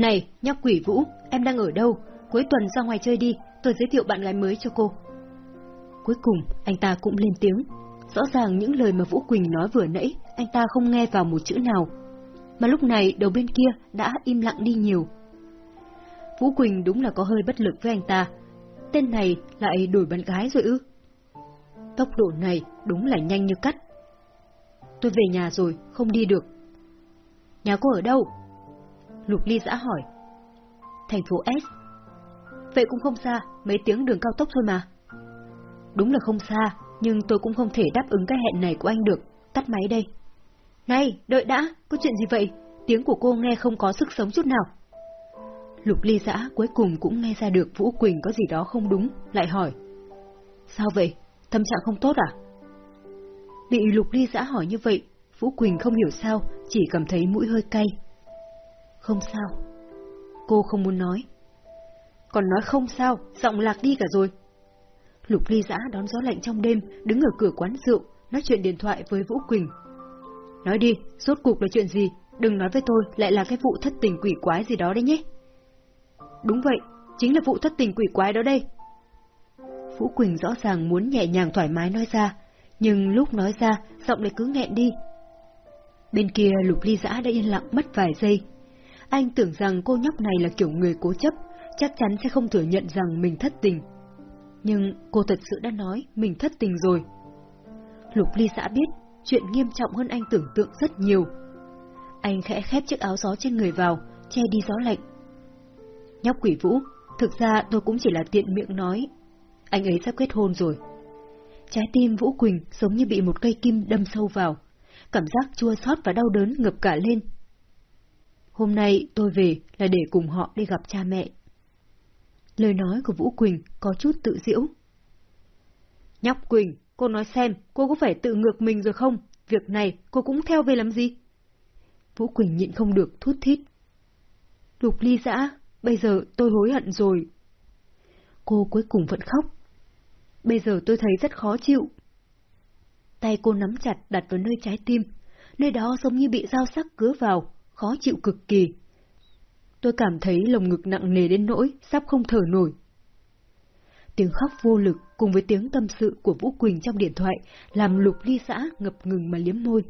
Này, nhóc quỷ Vũ, em đang ở đâu? Cuối tuần ra ngoài chơi đi, tôi giới thiệu bạn gái mới cho cô. Cuối cùng, anh ta cũng lên tiếng. Rõ ràng những lời mà Vũ Quỳnh nói vừa nãy, anh ta không nghe vào một chữ nào. Mà lúc này đầu bên kia đã im lặng đi nhiều. Vũ Quỳnh đúng là có hơi bất lực với anh ta. Tên này lại đổi bạn gái rồi ư? Tốc độ này đúng là nhanh như cắt. Tôi về nhà rồi, không đi được. Nhà cô ở đâu? Lục Ly giã hỏi. Thành phố S. Vậy cũng không xa, mấy tiếng đường cao tốc thôi mà. Đúng là không xa, nhưng tôi cũng không thể đáp ứng cái hẹn này của anh được. Tắt máy đây. Này, đợi đã, có chuyện gì vậy? Tiếng của cô nghe không có sức sống chút nào. Lục ly giã cuối cùng cũng nghe ra được Vũ Quỳnh có gì đó không đúng, lại hỏi. Sao vậy? Tâm trạng không tốt à? Bị lục ly giã hỏi như vậy, Vũ Quỳnh không hiểu sao, chỉ cảm thấy mũi hơi cay. Không sao. Cô không muốn nói. Còn nói không sao, giọng lạc đi cả rồi. Lục ly giã đón gió lạnh trong đêm, đứng ở cửa quán rượu, nói chuyện điện thoại với Vũ Quỳnh. Nói đi, rốt cuộc là chuyện gì? Đừng nói với tôi lại là cái vụ thất tình quỷ quái gì đó đấy nhé. Đúng vậy, chính là vụ thất tình quỷ quái đó đây. Vũ Quỳnh rõ ràng muốn nhẹ nhàng thoải mái nói ra, nhưng lúc nói ra, giọng lại cứ nghẹn đi. Bên kia lục ly giã đã yên lặng mất vài giây. Anh tưởng rằng cô nhóc này là kiểu người cố chấp, chắc chắn sẽ không thừa nhận rằng mình thất tình. Nhưng cô thật sự đã nói mình thất tình rồi. Lục ly xã biết, chuyện nghiêm trọng hơn anh tưởng tượng rất nhiều. Anh khẽ khép chiếc áo gió trên người vào, che đi gió lạnh. Nhóc quỷ vũ, thực ra tôi cũng chỉ là tiện miệng nói. Anh ấy sắp kết hôn rồi. Trái tim Vũ Quỳnh giống như bị một cây kim đâm sâu vào. Cảm giác chua xót và đau đớn ngập cả lên. Hôm nay tôi về là để cùng họ đi gặp cha mẹ. Lời nói của Vũ Quỳnh có chút tự diễu. Nhóc Quỳnh, cô nói xem, cô có phải tự ngược mình rồi không? Việc này cô cũng theo về làm gì? Vũ Quỳnh nhịn không được thút thít. Lục ly dã, bây giờ tôi hối hận rồi. Cô cuối cùng vẫn khóc. Bây giờ tôi thấy rất khó chịu. Tay cô nắm chặt đặt vào nơi trái tim, nơi đó giống như bị dao sắc cứa vào, khó chịu cực kỳ. Tôi cảm thấy lồng ngực nặng nề đến nỗi, sắp không thở nổi. Tiếng khóc vô lực cùng với tiếng tâm sự của Vũ Quỳnh trong điện thoại làm lục ly xã ngập ngừng mà liếm môi.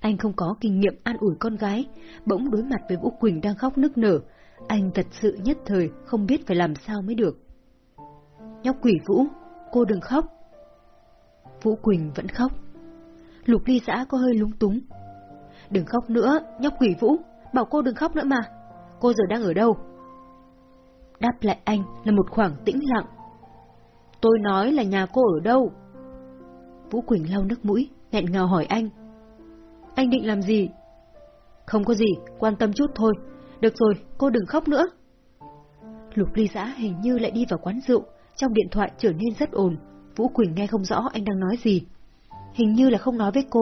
Anh không có kinh nghiệm an ủi con gái, bỗng đối mặt với Vũ Quỳnh đang khóc nức nở, anh thật sự nhất thời không biết phải làm sao mới được. Nhóc quỷ Vũ, cô đừng khóc. Vũ Quỳnh vẫn khóc. Lục ly xã có hơi lúng túng. Đừng khóc nữa, nhóc quỷ Vũ, bảo cô đừng khóc nữa mà. Cô giờ đang ở đâu? Đáp lại anh là một khoảng tĩnh lặng. Tôi nói là nhà cô ở đâu? Vũ Quỳnh lau nước mũi, nghẹn ngào hỏi anh. Anh định làm gì? Không có gì, quan tâm chút thôi. Được rồi, cô đừng khóc nữa. Lục ly giã hình như lại đi vào quán rượu, trong điện thoại trở nên rất ồn. Vũ Quỳnh nghe không rõ anh đang nói gì. Hình như là không nói với cô,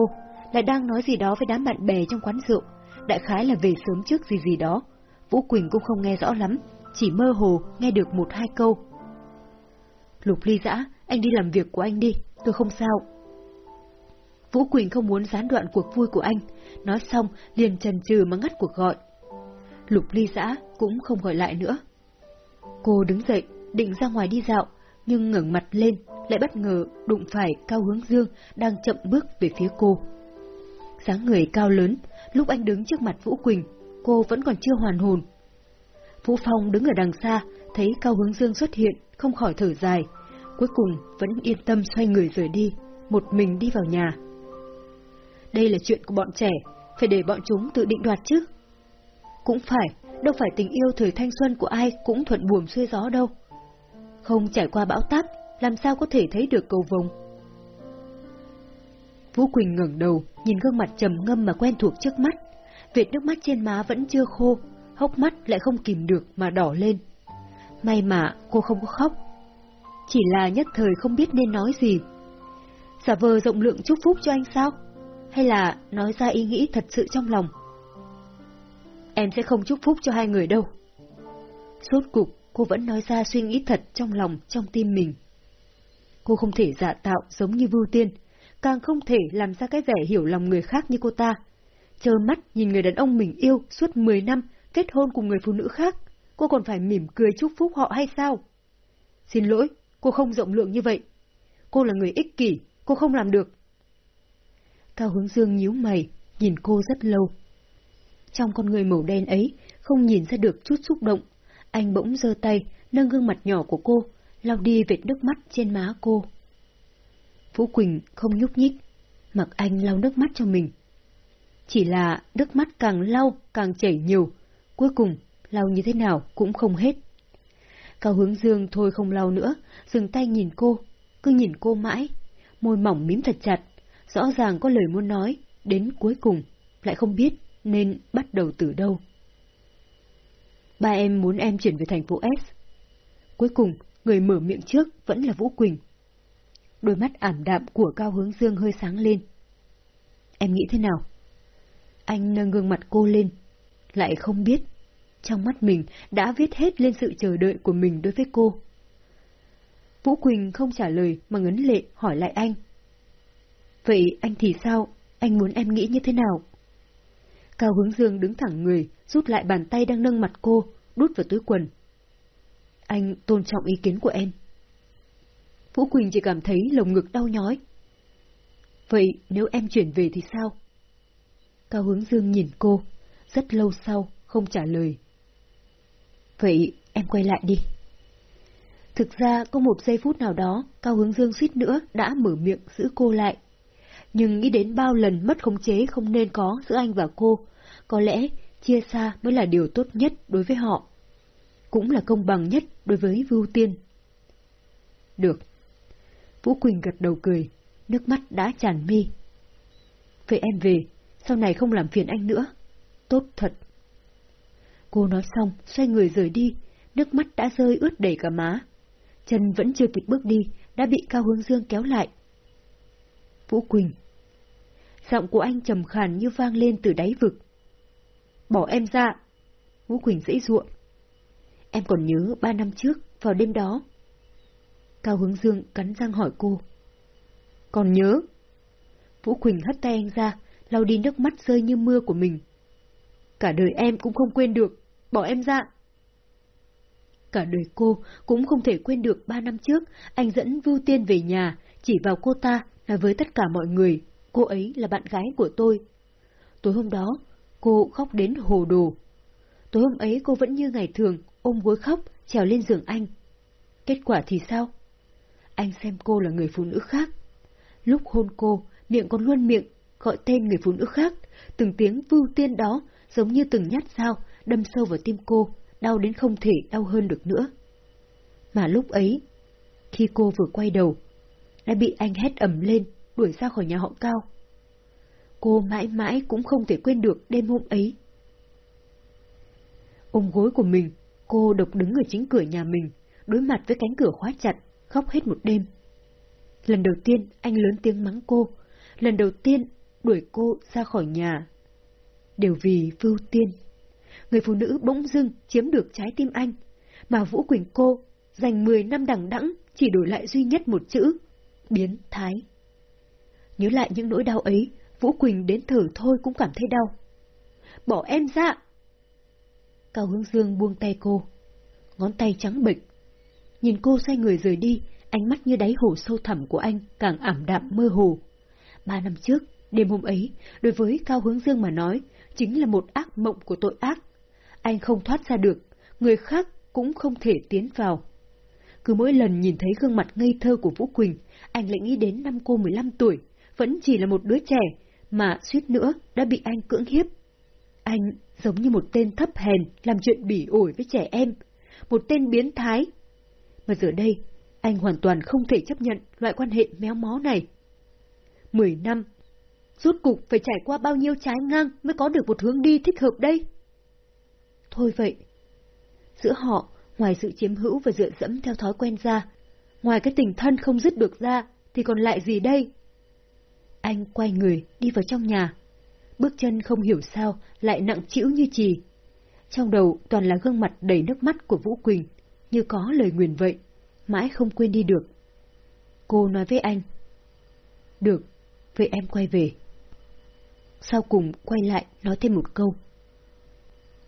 lại đang nói gì đó với đám bạn bè trong quán rượu. Đại khái là về sớm trước gì gì đó. Vũ Quỳnh cũng không nghe rõ lắm, chỉ mơ hồ nghe được một hai câu. Lục ly dã, anh đi làm việc của anh đi, tôi không sao. Vũ Quỳnh không muốn gián đoạn cuộc vui của anh, nói xong liền trần trừ mà ngắt cuộc gọi. Lục ly dã cũng không gọi lại nữa. Cô đứng dậy, định ra ngoài đi dạo, nhưng ngẩng mặt lên, lại bất ngờ đụng phải Cao Hướng Dương đang chậm bước về phía cô dáng người cao lớn, lúc anh đứng trước mặt Vũ Quỳnh, cô vẫn còn chưa hoàn hồn. Vũ Phong đứng ở đằng xa, thấy Cao Hướng Dương xuất hiện, không khỏi thở dài, cuối cùng vẫn yên tâm xoay người rời đi, một mình đi vào nhà. Đây là chuyện của bọn trẻ, phải để bọn chúng tự định đoạt chứ. Cũng phải, đâu phải tình yêu thời thanh xuân của ai cũng thuận buồm xuôi gió đâu. Không trải qua bão táp, làm sao có thể thấy được cầu vồng. Vũ Quỳnh ngẩng đầu, nhìn gương mặt trầm ngâm mà quen thuộc trước mắt. Vệt nước mắt trên má vẫn chưa khô, hốc mắt lại không kìm được mà đỏ lên. May mà cô không có khóc. Chỉ là nhất thời không biết nên nói gì. Giả vờ rộng lượng chúc phúc cho anh sao? Hay là nói ra ý nghĩ thật sự trong lòng? Em sẽ không chúc phúc cho hai người đâu. suốt cục, cô vẫn nói ra suy nghĩ thật trong lòng, trong tim mình. Cô không thể giả tạo giống như Vưu Tiên, càng không thể làm ra cái vẻ hiểu lòng người khác như cô ta. Chờ mắt nhìn người đàn ông mình yêu suốt 10 năm, kết hôn cùng người phụ nữ khác, cô còn phải mỉm cười chúc phúc họ hay sao? Xin lỗi, cô không rộng lượng như vậy. Cô là người ích kỷ, cô không làm được. Cao Hướng Dương nhíu mày, nhìn cô rất lâu. Trong con người màu đen ấy, không nhìn ra được chút xúc động. Anh bỗng giơ tay, nâng gương mặt nhỏ của cô, lau đi vệt nước mắt trên má cô. Vũ Quỳnh không nhúc nhích, mặc anh lau nước mắt cho mình. Chỉ là nước mắt càng lau càng chảy nhiều, cuối cùng lau như thế nào cũng không hết. Cao hướng dương thôi không lau nữa, dừng tay nhìn cô, cứ nhìn cô mãi, môi mỏng mím thật chặt, rõ ràng có lời muốn nói, đến cuối cùng, lại không biết nên bắt đầu từ đâu. Ba em muốn em chuyển về thành phố S. Cuối cùng, người mở miệng trước vẫn là Vũ Quỳnh. Đôi mắt ảm đạm của Cao Hướng Dương hơi sáng lên. Em nghĩ thế nào? Anh nâng gương mặt cô lên, lại không biết. Trong mắt mình đã viết hết lên sự chờ đợi của mình đối với cô. Vũ Quỳnh không trả lời mà ngấn lệ hỏi lại anh. Vậy anh thì sao? Anh muốn em nghĩ như thế nào? Cao Hướng Dương đứng thẳng người, rút lại bàn tay đang nâng mặt cô, đút vào túi quần. Anh tôn trọng ý kiến của em. Vũ Quỳnh chỉ cảm thấy lồng ngực đau nhói. Vậy nếu em chuyển về thì sao? Cao Hướng Dương nhìn cô, rất lâu sau, không trả lời. Vậy em quay lại đi. Thực ra có một giây phút nào đó, Cao Hướng Dương suýt nữa đã mở miệng giữ cô lại. Nhưng nghĩ đến bao lần mất khống chế không nên có giữa anh và cô, có lẽ chia xa mới là điều tốt nhất đối với họ. Cũng là công bằng nhất đối với Vưu Tiên. Được. Vũ Quỳnh gật đầu cười, nước mắt đã tràn mi. Vậy em về, sau này không làm phiền anh nữa. Tốt thật. Cô nói xong, xoay người rời đi, nước mắt đã rơi ướt đầy cả má. Chân vẫn chưa kịp bước đi, đã bị Cao Hướng Dương kéo lại. Vũ Quỳnh. Giọng của anh trầm khàn như vang lên từ đáy vực. Bỏ em ra. Vũ Quỳnh dễ ruộng. Em còn nhớ ba năm trước, vào đêm đó. Cao Hướng Dương cắn răng hỏi cô. Còn nhớ? Vũ Quỳnh hất tay anh ra, lau đi nước mắt rơi như mưa của mình. Cả đời em cũng không quên được, bỏ em ra. Cả đời cô cũng không thể quên được ba năm trước, anh dẫn Vưu Tiên về nhà, chỉ vào cô ta nói với tất cả mọi người, cô ấy là bạn gái của tôi. Tối hôm đó, cô khóc đến hồ đồ. Tối hôm ấy cô vẫn như ngày thường, ôm gối khóc, trèo lên giường anh. Kết quả thì sao? Anh xem cô là người phụ nữ khác. Lúc hôn cô, miệng còn luôn miệng, gọi tên người phụ nữ khác, từng tiếng vưu tiên đó giống như từng nhát dao đâm sâu vào tim cô, đau đến không thể đau hơn được nữa. Mà lúc ấy, khi cô vừa quay đầu, đã bị anh hét ầm lên, đuổi ra khỏi nhà họ cao. Cô mãi mãi cũng không thể quên được đêm hôm ấy. Ôm gối của mình, cô độc đứng ở chính cửa nhà mình, đối mặt với cánh cửa khóa chặt, khóc hết một đêm. Lần đầu tiên anh lớn tiếng mắng cô, lần đầu tiên đuổi cô ra khỏi nhà. Đều vì Vưu Tiên. Người phụ nữ bỗng dưng chiếm được trái tim anh, mà Vũ Quỳnh cô dành 10 năm đằng đẵng chỉ đổi lại duy nhất một chữ, biến thái. Nhớ lại những nỗi đau ấy, Vũ Quỳnh đến thở thôi cũng cảm thấy đau. Bỏ em ra! Cao Hướng Dương buông tay cô. Ngón tay trắng bệch. Nhìn cô xoay người rời đi, ánh mắt như đáy hồ sâu thẳm của anh càng ảm đạm mơ hồ. Ba năm trước, đêm hôm ấy, đối với Cao Hướng Dương mà nói, chính là một ác mộng của tội ác. Anh không thoát ra được, người khác cũng không thể tiến vào. Cứ mỗi lần nhìn thấy gương mặt ngây thơ của Vũ Quỳnh, anh lại nghĩ đến năm cô 15 tuổi, vẫn chỉ là một đứa trẻ, mà suýt nữa đã bị anh cưỡng hiếp. Anh giống như một tên thấp hèn làm chuyện bỉ ổi với trẻ em, một tên biến thái. Mà giờ đây, anh hoàn toàn không thể chấp nhận loại quan hệ méo mó này. Mười năm, rốt cục phải trải qua bao nhiêu trái ngang mới có được một hướng đi thích hợp đây? Thôi vậy. Giữa họ, ngoài sự chiếm hữu và dựa dẫm theo thói quen ra, ngoài cái tình thân không dứt được ra, thì còn lại gì đây? Anh quay người, đi vào trong nhà. Bước chân không hiểu sao, lại nặng chịu như chì, Trong đầu toàn là gương mặt đầy nước mắt của Vũ Quỳnh, như có lời nguyền vậy, mãi không quên đi được. Cô nói với anh. Được, vậy em quay về. Sau cùng quay lại nói thêm một câu.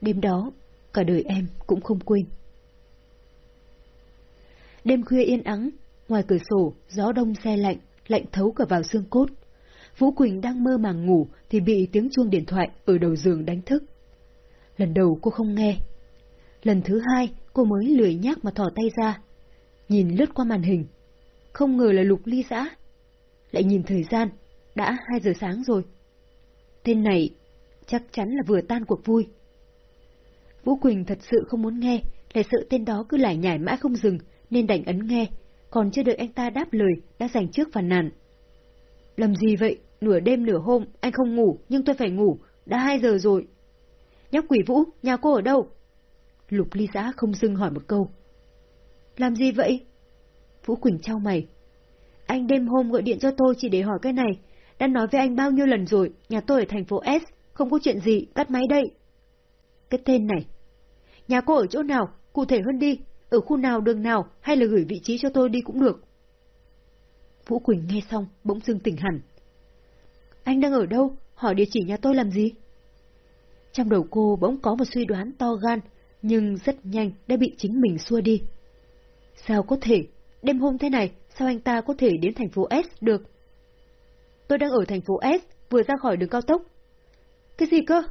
đêm đó, cả đời em cũng không quên. Đêm khuya yên ắng, ngoài cửa sổ, gió đông xe lạnh, lạnh thấu cả vào xương cốt. Vũ Quỳnh đang mơ màng ngủ thì bị tiếng chuông điện thoại ở đầu giường đánh thức. Lần đầu cô không nghe. Lần thứ hai cô mới lười nhác mà thò tay ra. Nhìn lướt qua màn hình. Không ngờ là lục ly giã. Lại nhìn thời gian, đã 2 giờ sáng rồi. Tên này chắc chắn là vừa tan cuộc vui. Vũ Quỳnh thật sự không muốn nghe, lại sợ tên đó cứ lải nhải mãi không dừng, nên đành ấn nghe, còn chưa đợi anh ta đáp lời, đã giành trước phàn nàn. Làm gì vậy? Nửa đêm nửa hôm, anh không ngủ, nhưng tôi phải ngủ, đã hai giờ rồi. Nhóc quỷ vũ, nhà cô ở đâu? Lục ly giã không dưng hỏi một câu. Làm gì vậy? Vũ Quỳnh trao mày. Anh đêm hôm gọi điện cho tôi chỉ để hỏi cái này. Đã nói với anh bao nhiêu lần rồi, nhà tôi ở thành phố S, không có chuyện gì, tắt máy đây. Cái tên này. Nhà cô ở chỗ nào, cụ thể hơn đi, ở khu nào đường nào hay là gửi vị trí cho tôi đi cũng được. Vũ Quỳnh nghe xong, bỗng dưng tỉnh hẳn. Anh đang ở đâu? Hỏi địa chỉ nhà tôi làm gì? Trong đầu cô bỗng có một suy đoán to gan, nhưng rất nhanh đã bị chính mình xua đi. Sao có thể? Đêm hôm thế này, sao anh ta có thể đến thành phố S được? Tôi đang ở thành phố S, vừa ra khỏi đường cao tốc. Cái gì cơ?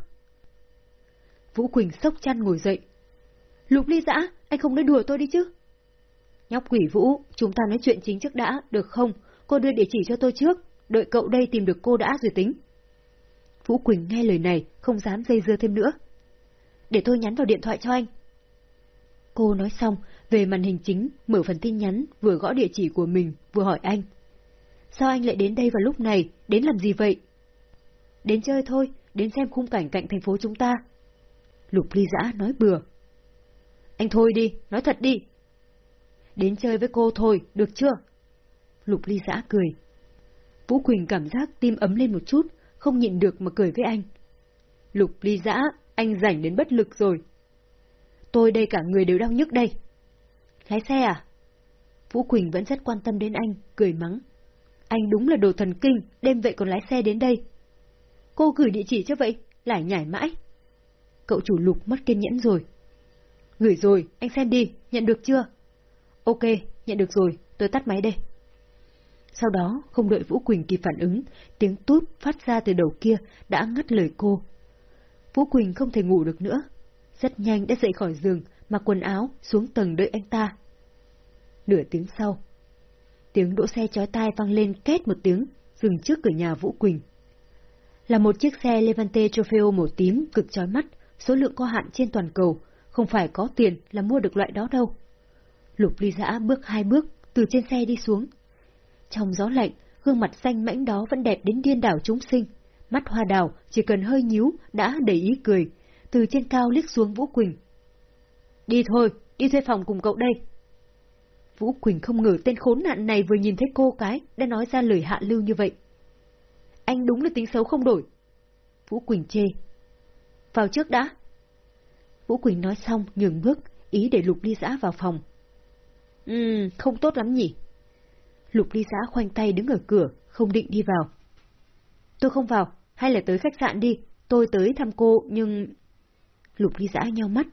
Vũ Quỳnh sốc chăn ngồi dậy. Lục ly dã, anh không nói đùa tôi đi chứ. Nhóc quỷ Vũ, chúng ta nói chuyện chính trước đã, được không? Cô đưa địa chỉ cho tôi trước, đợi cậu đây tìm được cô đã rồi tính. Vũ Quỳnh nghe lời này, không dám dây dưa thêm nữa. Để tôi nhắn vào điện thoại cho anh. Cô nói xong, về màn hình chính, mở phần tin nhắn, vừa gõ địa chỉ của mình, vừa hỏi anh. Sao anh lại đến đây vào lúc này, đến làm gì vậy? Đến chơi thôi, đến xem khung cảnh cạnh thành phố chúng ta. Lục ly giã nói bừa. Anh thôi đi, nói thật đi. Đến chơi với cô thôi, được chưa? Lục ly giã cười. Vũ Quỳnh cảm giác tim ấm lên một chút, không nhịn được mà cười với anh. Lục ly giã, anh rảnh đến bất lực rồi. Tôi đây cả người đều đau nhức đây. Lái xe à? Vũ Quỳnh vẫn rất quan tâm đến anh, cười mắng. Anh đúng là đồ thần kinh, đêm vậy còn lái xe đến đây. Cô gửi địa chỉ cho vậy, lại nhảy mãi. Cậu chủ lục mất kiên nhẫn rồi. Gửi rồi, anh xem đi, nhận được chưa? Ok, nhận được rồi, tôi tắt máy đây. Sau đó, không đợi Vũ Quỳnh kịp phản ứng, tiếng tút phát ra từ đầu kia đã ngắt lời cô. Vũ Quỳnh không thể ngủ được nữa. Rất nhanh đã dậy khỏi giường, mặc quần áo, xuống tầng đợi anh ta. Nửa tiếng sau, tiếng đỗ xe chói tai vang lên két một tiếng, dừng trước cửa nhà Vũ Quỳnh. Là một chiếc xe Levante Trofeo màu tím cực chói mắt, số lượng có hạn trên toàn cầu, không phải có tiền là mua được loại đó đâu. Lục ly giã bước hai bước, từ trên xe đi xuống. Trong gió lạnh, gương mặt xanh mãnh đó vẫn đẹp đến điên đảo chúng sinh. Mắt hoa đào chỉ cần hơi nhíu đã đầy ý cười, từ trên cao liếc xuống Vũ Quỳnh. Đi thôi, đi thuê phòng cùng cậu đây. Vũ Quỳnh không ngờ tên khốn nạn này vừa nhìn thấy cô cái đã nói ra lời hạ lưu như vậy. Anh đúng là tính xấu không đổi. Vũ Quỳnh chê. Vào trước đã. Vũ Quỳnh nói xong nhường bước, ý để Lục Ly Giã vào phòng. Ừm, không tốt lắm nhỉ. Lục Ly Giã khoanh tay đứng ở cửa, không định đi vào. Tôi không vào, hay là tới khách sạn đi, tôi tới thăm cô nhưng... Lục Ly Giã nhau mắt.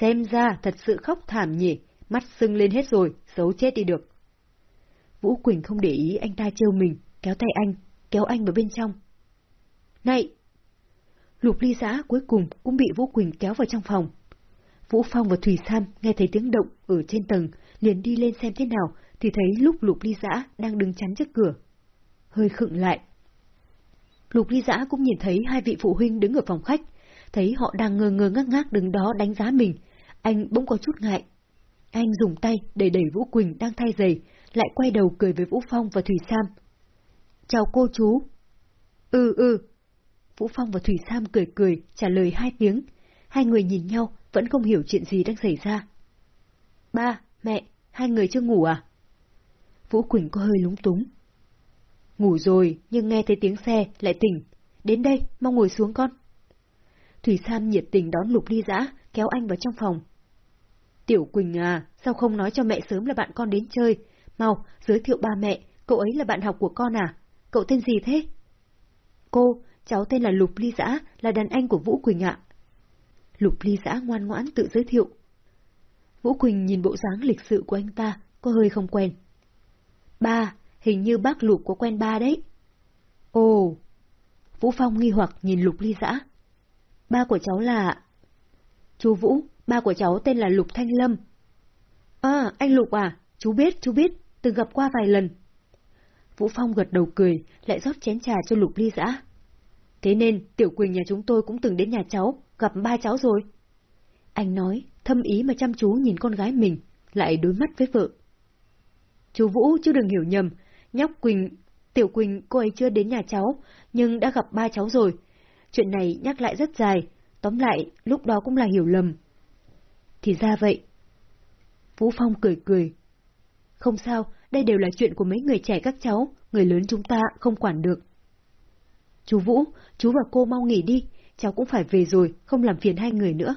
Xem ra thật sự khóc thảm nhỉ, mắt sưng lên hết rồi, xấu chết đi được. Vũ Quỳnh không để ý anh ta trêu mình, kéo tay anh, kéo anh vào bên trong. Này! Lục ly giã cuối cùng cũng bị Vũ Quỳnh kéo vào trong phòng. Vũ Phong và Thủy Sam nghe thấy tiếng động ở trên tầng, liền đi lên xem thế nào, thì thấy lúc Lục ly giã đang đứng chắn trước cửa. Hơi khựng lại. Lục ly giã cũng nhìn thấy hai vị phụ huynh đứng ở phòng khách, thấy họ đang ngơ ngơ ngác ngác đứng đó đánh giá mình. Anh bỗng có chút ngại. Anh dùng tay để đẩy Vũ Quỳnh đang thay giày, lại quay đầu cười với Vũ Phong và Thủy Sam. Chào cô chú. Ừ ừ. Vũ Phong và Thủy Sam cười cười, trả lời hai tiếng. Hai người nhìn nhau, vẫn không hiểu chuyện gì đang xảy ra. Ba, mẹ, hai người chưa ngủ à? Vũ Quỳnh có hơi lúng túng. Ngủ rồi, nhưng nghe thấy tiếng xe, lại tỉnh. Đến đây, mau ngồi xuống con. Thủy Sam nhiệt tình đón Lục Ly Dã, kéo anh vào trong phòng. Tiểu Quỳnh à, sao không nói cho mẹ sớm là bạn con đến chơi? Mau, giới thiệu ba mẹ, cậu ấy là bạn học của con à? Cậu tên gì thế? Cô, cháu tên là Lục Ly Dã, là đàn anh của Vũ Quỳnh ạ. Lục ly giã ngoan ngoãn tự giới thiệu. Vũ Quỳnh nhìn bộ dáng lịch sự của anh ta, có hơi không quen. Ba, hình như bác Lục có quen ba đấy. Ồ! Vũ Phong nghi hoặc nhìn Lục ly dã, Ba của cháu là... Chú Vũ, ba của cháu tên là Lục Thanh Lâm. À, anh Lục à, chú biết, chú biết, từng gặp qua vài lần. Vũ Phong gật đầu cười, lại rót chén trà cho Lục ly dã, Thế nên, Tiểu Quỳnh nhà chúng tôi cũng từng đến nhà cháu, gặp ba cháu rồi. Anh nói, thâm ý mà chăm chú nhìn con gái mình, lại đối mắt với vợ. Chú Vũ chứ đừng hiểu nhầm, nhóc Quỳnh, Tiểu Quỳnh cô ấy chưa đến nhà cháu, nhưng đã gặp ba cháu rồi. Chuyện này nhắc lại rất dài, tóm lại lúc đó cũng là hiểu lầm. Thì ra vậy. Vũ Phong cười cười. Không sao, đây đều là chuyện của mấy người trẻ các cháu, người lớn chúng ta không quản được. Chú Vũ, chú và cô mau nghỉ đi, cháu cũng phải về rồi, không làm phiền hai người nữa.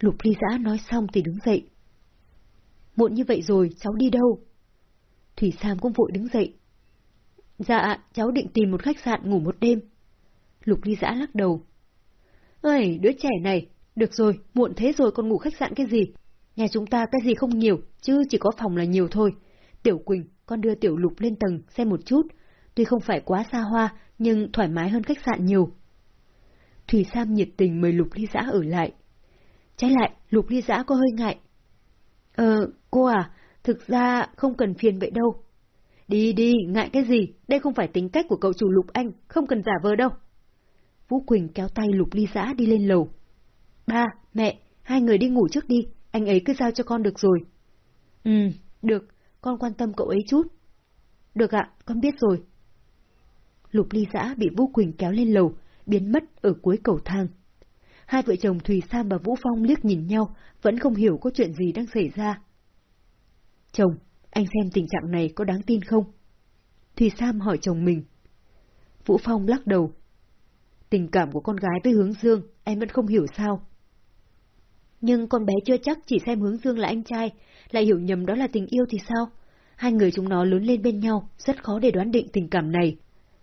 Lục ly giã nói xong thì đứng dậy. Muộn như vậy rồi, cháu đi đâu? Thủy Sam cũng vội đứng dậy. Dạ, cháu định tìm một khách sạn ngủ một đêm. Lục ly giã lắc đầu. Ây, đứa trẻ này, được rồi, muộn thế rồi còn ngủ khách sạn cái gì? Nhà chúng ta cái gì không nhiều, chứ chỉ có phòng là nhiều thôi. Tiểu Quỳnh, con đưa Tiểu Lục lên tầng xem một chút. Tuy không phải quá xa hoa, nhưng thoải mái hơn khách sạn nhiều. Thủy Sam nhiệt tình mời Lục Ly Giã ở lại. Trái lại, Lục Ly Giã có hơi ngại. Ờ, cô à, thực ra không cần phiền vậy đâu. Đi đi, ngại cái gì, đây không phải tính cách của cậu chủ Lục Anh, không cần giả vờ đâu. Vũ Quỳnh kéo tay Lục Ly Giã đi lên lầu. Ba, mẹ, hai người đi ngủ trước đi, anh ấy cứ giao cho con được rồi. Ừ, được, con quan tâm cậu ấy chút. Được ạ, con biết rồi. Lục ly giã bị Vũ Quỳnh kéo lên lầu, biến mất ở cuối cầu thang. Hai vợ chồng Thùy Sam và Vũ Phong liếc nhìn nhau, vẫn không hiểu có chuyện gì đang xảy ra. Chồng, anh xem tình trạng này có đáng tin không? Thùy Sam hỏi chồng mình. Vũ Phong lắc đầu. Tình cảm của con gái với hướng dương, em vẫn không hiểu sao. Nhưng con bé chưa chắc chỉ xem hướng dương là anh trai, lại hiểu nhầm đó là tình yêu thì sao? Hai người chúng nó lớn lên bên nhau, rất khó để đoán định tình cảm này.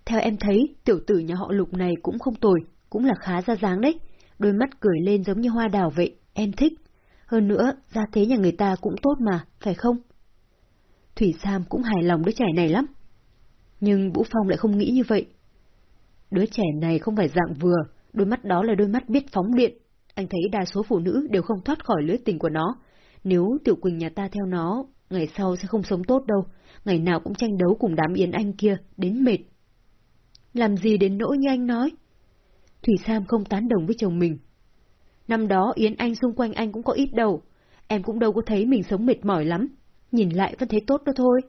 Theo em thấy, tiểu tử nhà họ lục này cũng không tồi, cũng là khá ra dáng đấy. Đôi mắt cười lên giống như hoa đào vậy, em thích. Hơn nữa, gia thế nhà người ta cũng tốt mà, phải không? Thủy Sam cũng hài lòng đứa trẻ này lắm. Nhưng Vũ Phong lại không nghĩ như vậy. Đứa trẻ này không phải dạng vừa, đôi mắt đó là đôi mắt biết phóng điện. Anh thấy đa số phụ nữ đều không thoát khỏi lưới tình của nó. Nếu Tiểu Quỳnh nhà ta theo nó, ngày sau sẽ không sống tốt đâu. Ngày nào cũng tranh đấu cùng đám Yến Anh kia, đến mệt. Làm gì đến nỗi như anh nói? Thủy Sam không tán đồng với chồng mình. Năm đó Yến Anh xung quanh anh cũng có ít đầu, em cũng đâu có thấy mình sống mệt mỏi lắm, nhìn lại vẫn thấy tốt đó thôi.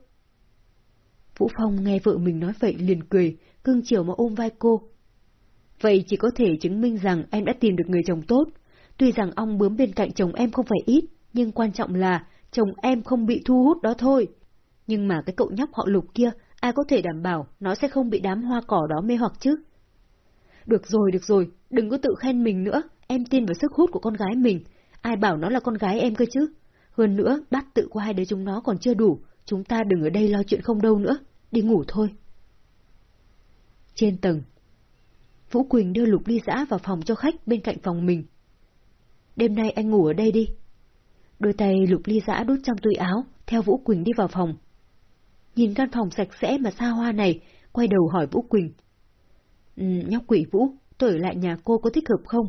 Vũ Phong nghe vợ mình nói vậy liền cười, cưng chiều mà ôm vai cô. Vậy chỉ có thể chứng minh rằng em đã tìm được người chồng tốt. Tuy rằng ong bướm bên cạnh chồng em không phải ít, nhưng quan trọng là chồng em không bị thu hút đó thôi. Nhưng mà cái cậu nhóc họ lục kia ai có thể đảm bảo nó sẽ không bị đám hoa cỏ đó mê hoặc chứ? Được rồi, được rồi, đừng có tự khen mình nữa, em tin vào sức hút của con gái mình, ai bảo nó là con gái em cơ chứ? Hơn nữa, bắt tự của hai đứa chúng nó còn chưa đủ, chúng ta đừng ở đây lo chuyện không đâu nữa, đi ngủ thôi. Trên tầng, Vũ Quỳnh đưa Lục Ly Giã vào phòng cho khách bên cạnh phòng mình. Đêm nay anh ngủ ở đây đi. Đôi tay Lục Ly Giã đút trong túi áo, theo Vũ Quỳnh đi vào phòng nhìn căn phòng sạch sẽ mà xa hoa này, quay đầu hỏi Vũ Quỳnh. Ừ, nhóc quỷ Vũ, tôi ở lại nhà cô có thích hợp không?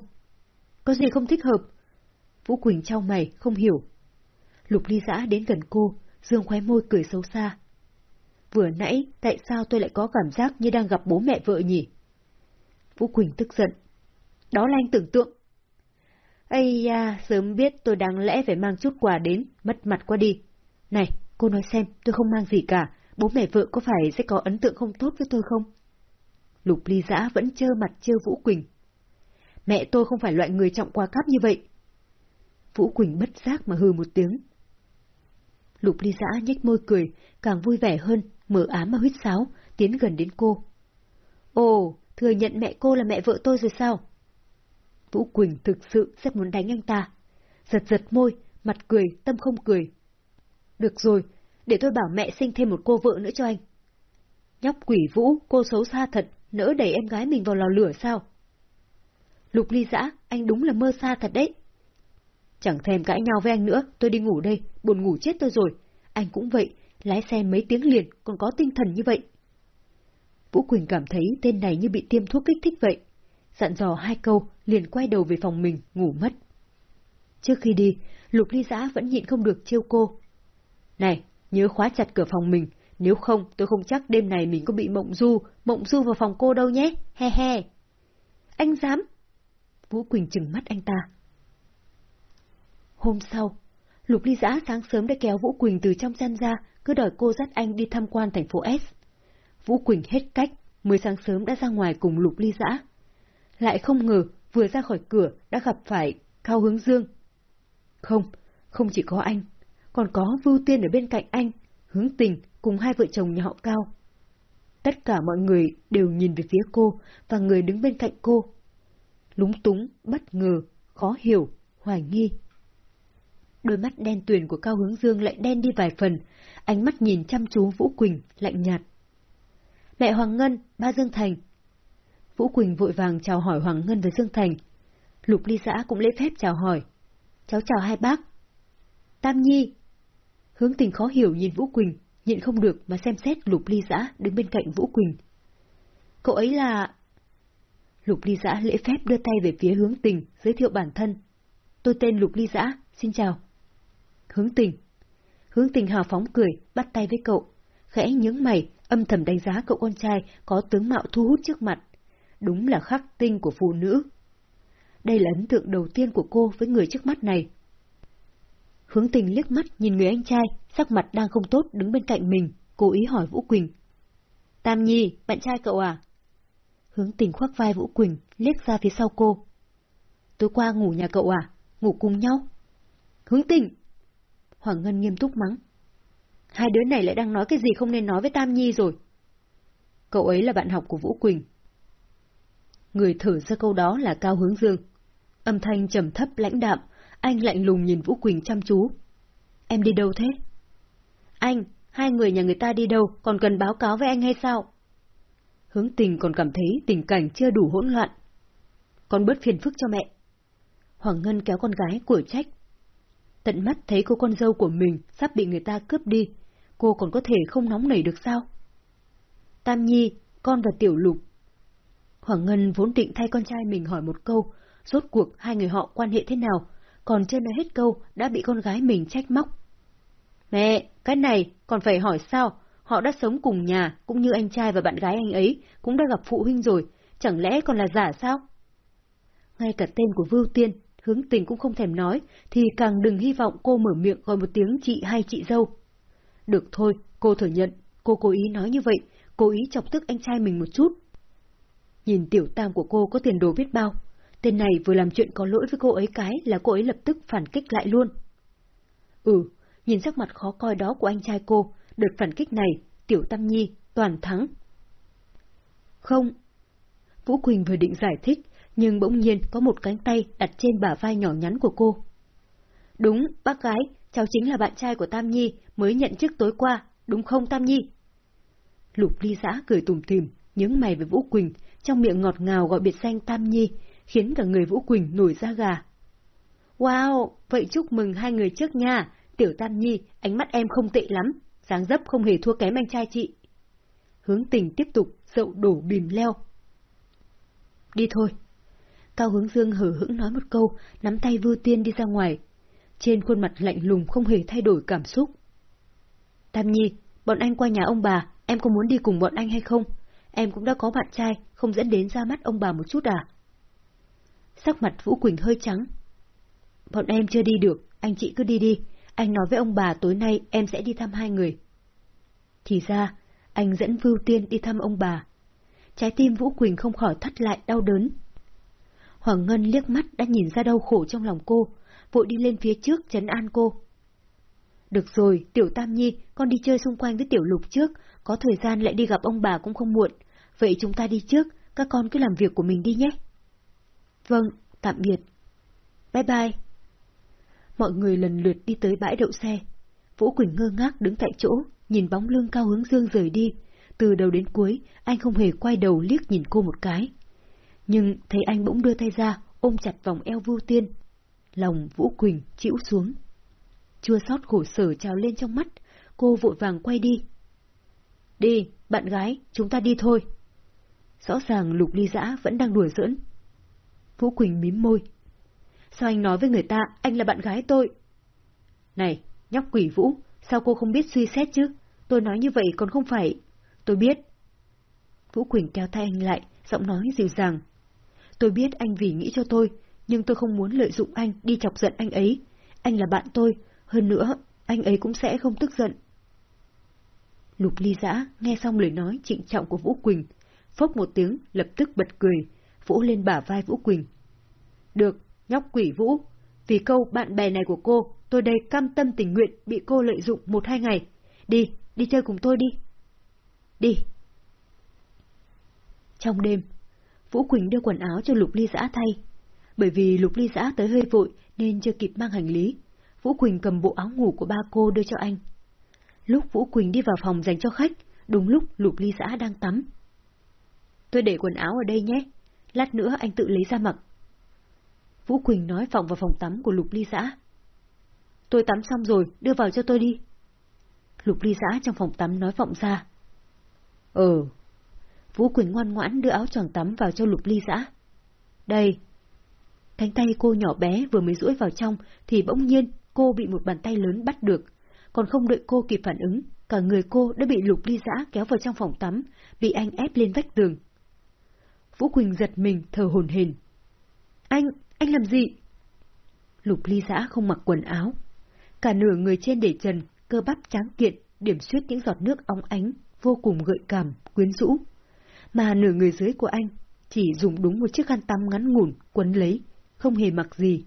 Có gì không thích hợp? Vũ Quỳnh trao mày, không hiểu. Lục ly giã đến gần cô, dương khóe môi cười xấu xa. Vừa nãy, tại sao tôi lại có cảm giác như đang gặp bố mẹ vợ nhỉ? Vũ Quỳnh tức giận. Đó là anh tưởng tượng. Ây da, sớm biết tôi đáng lẽ phải mang chút quà đến, mất mặt qua đi. Này, cô nói xem, tôi không mang gì cả, bố mẹ vợ có phải sẽ có ấn tượng không tốt với tôi không? Lục ly giã vẫn trơ mặt chơ Vũ Quỳnh. Mẹ tôi không phải loại người trọng quà cáp như vậy. Vũ Quỳnh bất giác mà hừ một tiếng. Lục ly giã nhếch môi cười, càng vui vẻ hơn, mở ám mà huyết sáo, tiến gần đến cô. Ồ, thừa nhận mẹ cô là mẹ vợ tôi rồi sao? Vũ Quỳnh thực sự rất muốn đánh anh ta. Giật giật môi, mặt cười, tâm không cười. Được rồi, để tôi bảo mẹ sinh thêm một cô vợ nữa cho anh. Nhóc quỷ vũ, cô xấu xa thật, nỡ đẩy em gái mình vào lò lửa sao? Lục ly dã, anh đúng là mơ xa thật đấy. Chẳng thèm cãi nhau với anh nữa, tôi đi ngủ đây, buồn ngủ chết tôi rồi. Anh cũng vậy, lái xe mấy tiếng liền, còn có tinh thần như vậy. Vũ Quỳnh cảm thấy tên này như bị tiêm thuốc kích thích vậy. Dặn dò hai câu, liền quay đầu về phòng mình, ngủ mất. Trước khi đi, Lục Ly Giã vẫn nhịn không được trêu cô. Này, nhớ khóa chặt cửa phòng mình, nếu không tôi không chắc đêm này mình có bị mộng du, mộng du vào phòng cô đâu nhé, he he. Anh dám? Vũ Quỳnh chừng mắt anh ta. Hôm sau, Lục Ly Giã sáng sớm đã kéo Vũ Quỳnh từ trong chăn ra, cứ đòi cô dắt anh đi tham quan thành phố S. Vũ Quỳnh hết cách, mới sáng sớm đã ra ngoài cùng Lục Ly Giã. Lại không ngờ, vừa ra khỏi cửa đã gặp phải Cao Hướng Dương. Không, không chỉ có anh, còn có Vưu Tiên ở bên cạnh anh, hướng tình cùng hai vợ chồng nhà họ Cao. Tất cả mọi người đều nhìn về phía cô và người đứng bên cạnh cô. Lúng túng, bất ngờ, khó hiểu, hoài nghi. Đôi mắt đen tuyền của Cao Hướng Dương lại đen đi vài phần, ánh mắt nhìn chăm chú Vũ Quỳnh, lạnh nhạt. Mẹ Hoàng Ngân, ba Dương Thành. Vũ Quỳnh vội vàng chào hỏi Hoàng Ngân với Dương Thành. Lục Ly Giã cũng lễ phép chào hỏi. Cháu chào hai bác. Tam Nhi. Hướng tình khó hiểu nhìn Vũ Quỳnh, nhịn không được mà xem xét Lục Ly Giã đứng bên cạnh Vũ Quỳnh. Cậu ấy là... Lục Ly Giã lễ phép đưa tay về phía hướng tình, giới thiệu bản thân. Tôi tên Lục Ly Giã, xin chào. Hướng tình. Hướng tình hào phóng cười, bắt tay với cậu. Khẽ nhướng mày, âm thầm đánh giá cậu con trai có tướng mạo thu hút trước mặt. Đúng là khắc tinh của phụ nữ. Đây là ấn tượng đầu tiên của cô với người trước mắt này. Hướng tình liếc mắt nhìn người anh trai, sắc mặt đang không tốt đứng bên cạnh mình, cố ý hỏi Vũ Quỳnh. Tam Nhi, bạn trai cậu à? Hướng tình khoác vai Vũ Quỳnh, liếc ra phía sau cô. Tối qua ngủ nhà cậu à? Ngủ cùng nhau? Hướng tình! Hoàng Ngân nghiêm túc mắng. Hai đứa này lại đang nói cái gì không nên nói với Tam Nhi rồi. Cậu ấy là bạn học của Vũ Quỳnh. Người thử ra câu đó là Cao Hướng Dương. Âm thanh trầm thấp lãnh đạm, anh lạnh lùng nhìn Vũ Quỳnh chăm chú. Em đi đâu thế? Anh, hai người nhà người ta đi đâu còn cần báo cáo với anh hay sao? Hướng tình còn cảm thấy tình cảnh chưa đủ hỗn loạn. Con bớt phiền phức cho mẹ. Hoàng Ngân kéo con gái của trách. Tận mắt thấy cô con dâu của mình sắp bị người ta cướp đi, cô còn có thể không nóng nảy được sao? Tam Nhi, con và Tiểu Lục. Hoàng Ngân vốn định thay con trai mình hỏi một câu, rốt cuộc hai người họ quan hệ thế nào, còn chưa nói hết câu đã bị con gái mình trách móc. Mẹ, cái này còn phải hỏi sao? Họ đã sống cùng nhà, cũng như anh trai và bạn gái anh ấy, cũng đã gặp phụ huynh rồi, chẳng lẽ còn là giả sao? Ngay cả tên của Vưu Tiên, hướng tình cũng không thèm nói, thì càng đừng hy vọng cô mở miệng gọi một tiếng chị hay chị dâu. Được thôi, cô thừa nhận, cô cố ý nói như vậy, cố ý chọc tức anh trai mình một chút. Nhìn tiểu tam của cô có tiền đồ biết bao, tên này vừa làm chuyện có lỗi với cô ấy cái là cô ấy lập tức phản kích lại luôn. Ừ, nhìn sắc mặt khó coi đó của anh trai cô, đợt phản kích này, tiểu tam nhi, toàn thắng. Không. Vũ Quỳnh vừa định giải thích, nhưng bỗng nhiên có một cánh tay đặt trên bả vai nhỏ nhắn của cô. Đúng, bác gái, cháu chính là bạn trai của Tam Nhi, mới nhận chức tối qua, đúng không Tam Nhi? Lục ly giã cười tùm tìm, nhướng mày với Vũ Quỳnh, trong miệng ngọt ngào gọi biệt danh Tam Nhi, khiến cả người Vũ Quỳnh nổi da gà. Wow, vậy chúc mừng hai người trước nha, tiểu Tam Nhi, ánh mắt em không tệ lắm, dáng dấp không hề thua kém anh trai chị. Hướng tình tiếp tục, dậu đổ bìm leo. Đi thôi. Cao hướng dương hở hững nói một câu, nắm tay vưu tiên đi ra ngoài. Trên khuôn mặt lạnh lùng không hề thay đổi cảm xúc. Tam Nhi, bọn anh qua nhà ông bà, em có muốn đi cùng bọn anh hay không? Em cũng đã có bạn trai, không dẫn đến ra mắt ông bà một chút à? Sắc mặt Vũ Quỳnh hơi trắng. Bọn em chưa đi được, anh chị cứ đi đi. Anh nói với ông bà tối nay em sẽ đi thăm hai người. Thì ra, anh dẫn Vưu Tiên đi thăm ông bà. Trái tim Vũ Quỳnh không khỏi thắt lại đau đớn. Hoàng Ngân liếc mắt đã nhìn ra đau khổ trong lòng cô, vội đi lên phía trước chấn an cô. Được rồi, Tiểu Tam Nhi, con đi chơi xung quanh với Tiểu Lục trước, có thời gian lại đi gặp ông bà cũng không muộn. Vậy chúng ta đi trước, các con cứ làm việc của mình đi nhé. Vâng, tạm biệt. Bye bye. Mọi người lần lượt đi tới bãi đậu xe. Vũ Quỳnh ngơ ngác đứng tại chỗ, nhìn bóng lưng cao hướng dương rời đi. Từ đầu đến cuối, anh không hề quay đầu liếc nhìn cô một cái. Nhưng thấy anh bỗng đưa tay ra, ôm chặt vòng eo Vu Tiên. Lòng Vũ Quỳnh chịu xuống. Chua sót khổ sở trào lên trong mắt, cô vội vàng quay đi. Đi, bạn gái, chúng ta đi thôi. Rõ ràng Lục Ly dã vẫn đang đùa giỡn. Vũ Quỳnh mím môi. Sao anh nói với người ta, anh là bạn gái tôi? Này, nhóc quỷ Vũ, sao cô không biết suy xét chứ? Tôi nói như vậy còn không phải... Tôi biết. Vũ Quỳnh kéo tay anh lại, giọng nói dịu dàng. Tôi biết anh vì nghĩ cho tôi, nhưng tôi không muốn lợi dụng anh đi chọc giận anh ấy. Anh là bạn tôi, hơn nữa, anh ấy cũng sẽ không tức giận. Lục ly giã nghe xong lời nói trịnh trọng của Vũ Quỳnh, phốc một tiếng lập tức bật cười, vỗ lên bả vai Vũ Quỳnh. Được, nhóc quỷ Vũ, vì câu bạn bè này của cô, tôi đây cam tâm tình nguyện bị cô lợi dụng một hai ngày. Đi, đi chơi cùng tôi đi. Đi. Trong đêm, Vũ Quỳnh đưa quần áo cho Lục Ly Giã thay. Bởi vì Lục Ly Giã tới hơi vội nên chưa kịp mang hành lý. Vũ Quỳnh cầm bộ áo ngủ của ba cô đưa cho anh. Lúc Vũ Quỳnh đi vào phòng dành cho khách, đúng lúc Lục Ly Giã đang tắm. Tôi để quần áo ở đây nhé, lát nữa anh tự lấy ra mặc. Vũ Quỳnh nói vọng vào phòng tắm của Lục Ly Giã. Tôi tắm xong rồi, đưa vào cho tôi đi. Lục Ly Giã trong phòng tắm nói vọng ra. Ờ, Vũ Quỳnh ngoan ngoãn đưa áo choàng tắm vào cho Lục Ly dã. Đây. Cánh tay cô nhỏ bé vừa mới duỗi vào trong thì bỗng nhiên cô bị một bàn tay lớn bắt được. Còn không đợi cô kịp phản ứng, cả người cô đã bị Lục Ly dã kéo vào trong phòng tắm, bị anh ép lên vách tường. Vũ Quỳnh giật mình, thở hồn hển. Anh, anh làm gì? Lục Ly dã không mặc quần áo. Cả nửa người trên để trần, cơ bắp tráng kiện, điểm xuyết những giọt nước óng ánh, vô cùng gợi cảm, quyến rũ. Mà nửa người dưới của anh chỉ dùng đúng một chiếc khăn tắm ngắn ngủn, quấn lấy, không hề mặc gì.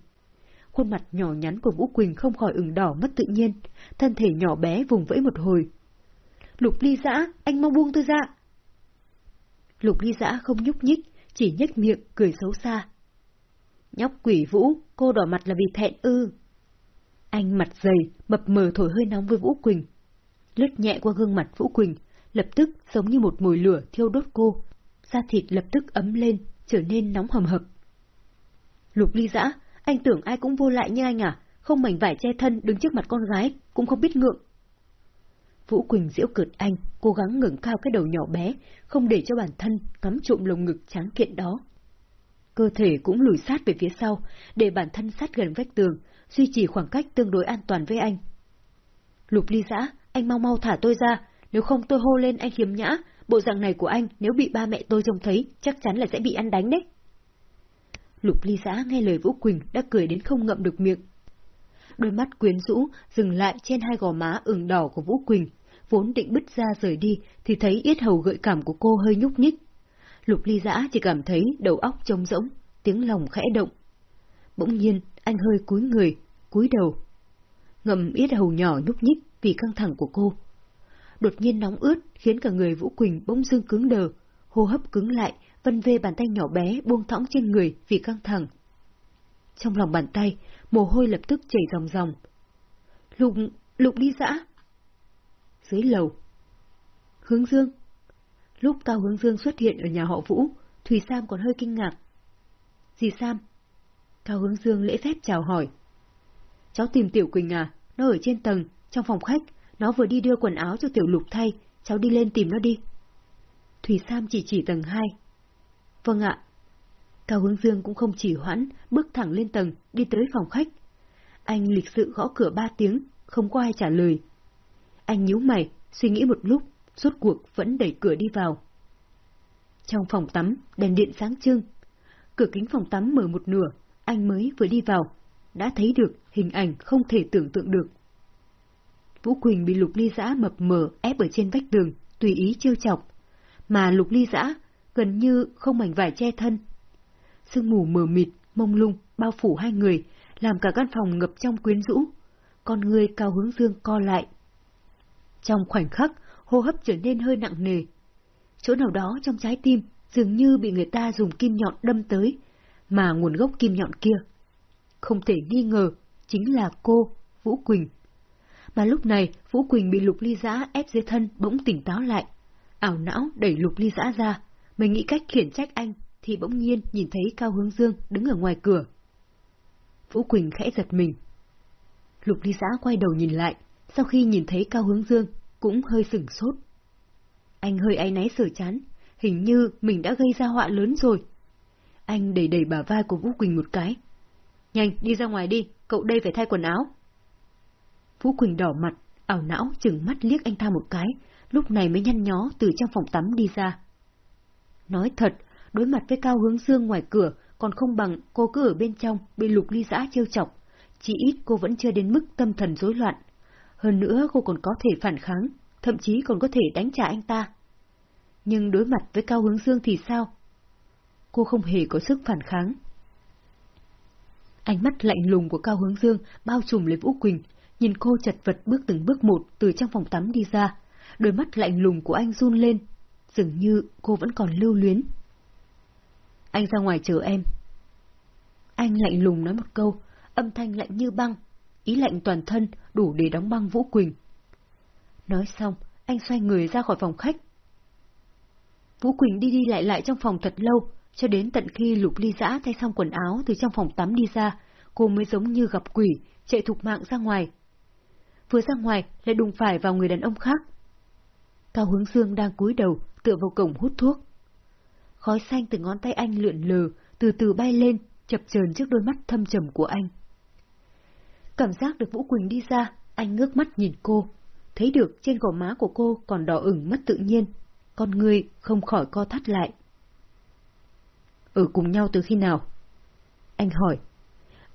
Khuôn mặt nhỏ nhắn của Vũ Quỳnh không khỏi ửng đỏ mất tự nhiên, thân thể nhỏ bé vùng vẫy một hồi. Lục ly dã anh mau buông tôi ra. Lục ly dã không nhúc nhích, chỉ nhếch miệng, cười xấu xa. Nhóc quỷ Vũ, cô đỏ mặt là vì thẹn ư. Anh mặt dày, mập mờ thổi hơi nóng với Vũ Quỳnh. Lướt nhẹ qua gương mặt Vũ Quỳnh, lập tức giống như một mùi lửa thiêu đốt cô. Da thịt lập tức ấm lên, trở nên nóng hầm hập. Lục ly dã, anh tưởng ai cũng vô lại như anh à? Không mảnh vải che thân đứng trước mặt con gái, cũng không biết ngượng. Vũ Quỳnh diễu cợt anh, cố gắng ngẩng cao cái đầu nhỏ bé, không để cho bản thân cắm trộm lồng ngực trắng kiện đó. Cơ thể cũng lùi sát về phía sau, để bản thân sát gần vách tường, duy trì khoảng cách tương đối an toàn với anh. Lục ly giã, anh mau mau thả tôi ra, nếu không tôi hô lên anh khiếm nhã, bộ dạng này của anh nếu bị ba mẹ tôi trông thấy, chắc chắn là sẽ bị ăn đánh đấy. Lục ly giã nghe lời Vũ Quỳnh đã cười đến không ngậm được miệng. Đôi mắt quyến rũ dừng lại trên hai gò má ửng đỏ của Vũ Quỳnh, vốn định bứt ra rời đi thì thấy yết hầu gợi cảm của cô hơi nhúc nhích. Lục ly giã chỉ cảm thấy đầu óc trống rỗng, tiếng lòng khẽ động. Bỗng nhiên, anh hơi cúi người, cúi đầu. Ngậm yết hầu nhỏ nhúc nhích vì căng thẳng của cô. Đột nhiên nóng ướt khiến cả người Vũ Quỳnh bỗng dưng cứng đờ, hô hấp cứng lại, vân vê bàn tay nhỏ bé buông thõng trên người vì căng thẳng. Trong lòng bàn tay, mồ hôi lập tức chảy ròng ròng. Lục, lục đi dã. Dưới lầu. Hướng Dương. Lúc Cao Hướng Dương xuất hiện ở nhà họ Vũ, Thùy Sam còn hơi kinh ngạc. Gì Sam? Cao Hướng Dương lễ phép chào hỏi. Cháu tìm Tiểu Quỳnh à, nó ở trên tầng, trong phòng khách, nó vừa đi đưa quần áo cho Tiểu Lục thay, cháu đi lên tìm nó đi. Thủy Sam chỉ chỉ tầng hai. Vâng ạ. Cao Hướng Dương cũng không chỉ hoãn, bước thẳng lên tầng, đi tới phòng khách. Anh lịch sự gõ cửa ba tiếng, không có ai trả lời. Anh nhíu mày, suy nghĩ một lúc, rốt cuộc vẫn đẩy cửa đi vào. Trong phòng tắm, đèn điện sáng trưng. Cửa kính phòng tắm mở một nửa, anh mới vừa đi vào, đã thấy được hình ảnh không thể tưởng tượng được. Vũ Quỳnh bị Lục Ly Giã mập mờ ép ở trên vách tường, tùy ý trêu chọc, mà Lục Ly Giã gần như không mảnh vải che thân. Sương mù mờ mịt, mông lung, bao phủ hai người, làm cả căn phòng ngập trong quyến rũ. Con người cao hướng dương co lại. Trong khoảnh khắc, hô hấp trở nên hơi nặng nề. Chỗ nào đó trong trái tim dường như bị người ta dùng kim nhọn đâm tới, mà nguồn gốc kim nhọn kia. Không thể nghi ngờ, chính là cô, Vũ Quỳnh. Mà lúc này, Vũ Quỳnh bị Lục Ly Giã ép dưới thân bỗng tỉnh táo lại. Ảo não đẩy Lục Ly Giã ra, mình nghĩ cách khiển trách anh, thì bỗng nhiên nhìn thấy Cao Hướng Dương đứng ở ngoài cửa. Vũ Quỳnh khẽ giật mình. Lục ly Giã quay đầu nhìn lại, sau khi nhìn thấy Cao Hướng Dương, cũng hơi sửng sốt. Anh hơi áy náy sửa chán, hình như mình đã gây ra họa lớn rồi. Anh đẩy đẩy bả vai của Vũ Quỳnh một cái. Nhanh, đi ra ngoài đi, cậu đây phải thay quần áo. Vũ Quỳnh đỏ mặt, ảo não chừng mắt liếc anh ta một cái, lúc này mới nhăn nhó từ trong phòng tắm đi ra. Nói thật, đối mặt với Cao Hướng Dương ngoài cửa còn không bằng cô cứ ở bên trong bị lục ly giã trêu chọc, chỉ ít cô vẫn chưa đến mức tâm thần rối loạn. Hơn nữa cô còn có thể phản kháng, thậm chí còn có thể đánh trả anh ta. Nhưng đối mặt với Cao Hướng Dương thì sao? Cô không hề có sức phản kháng. Ánh mắt lạnh lùng của Cao Hướng Dương bao trùm lấy Vũ Quỳnh, nhìn cô chật vật bước từng bước một từ trong phòng tắm đi ra. Đôi mắt lạnh lùng của anh run lên, dường như cô vẫn còn lưu luyến. Anh ra ngoài chờ em. Anh lạnh lùng nói một câu, âm thanh lạnh như băng, ý lạnh toàn thân đủ để đóng băng Vũ Quỳnh. Nói xong, anh xoay người ra khỏi phòng khách. Vũ Quỳnh đi đi lại lại trong phòng thật lâu, cho đến tận khi Lục Ly Giã thay xong quần áo từ trong phòng tắm đi ra, cô mới giống như gặp quỷ, chạy thục mạng ra ngoài. Vừa ra ngoài lại đụng phải vào người đàn ông khác. Cao Hướng Dương đang cúi đầu, tựa vào cổng hút thuốc. Khói xanh từ ngón tay anh lượn lờ, từ từ bay lên, chập chờn trước đôi mắt thâm trầm của anh. Cảm giác được Vũ Quỳnh đi ra, anh ngước mắt nhìn cô, thấy được trên gò má của cô còn đỏ ửng mất tự nhiên, con người không khỏi co thắt lại. Ở cùng nhau từ khi nào? Anh hỏi.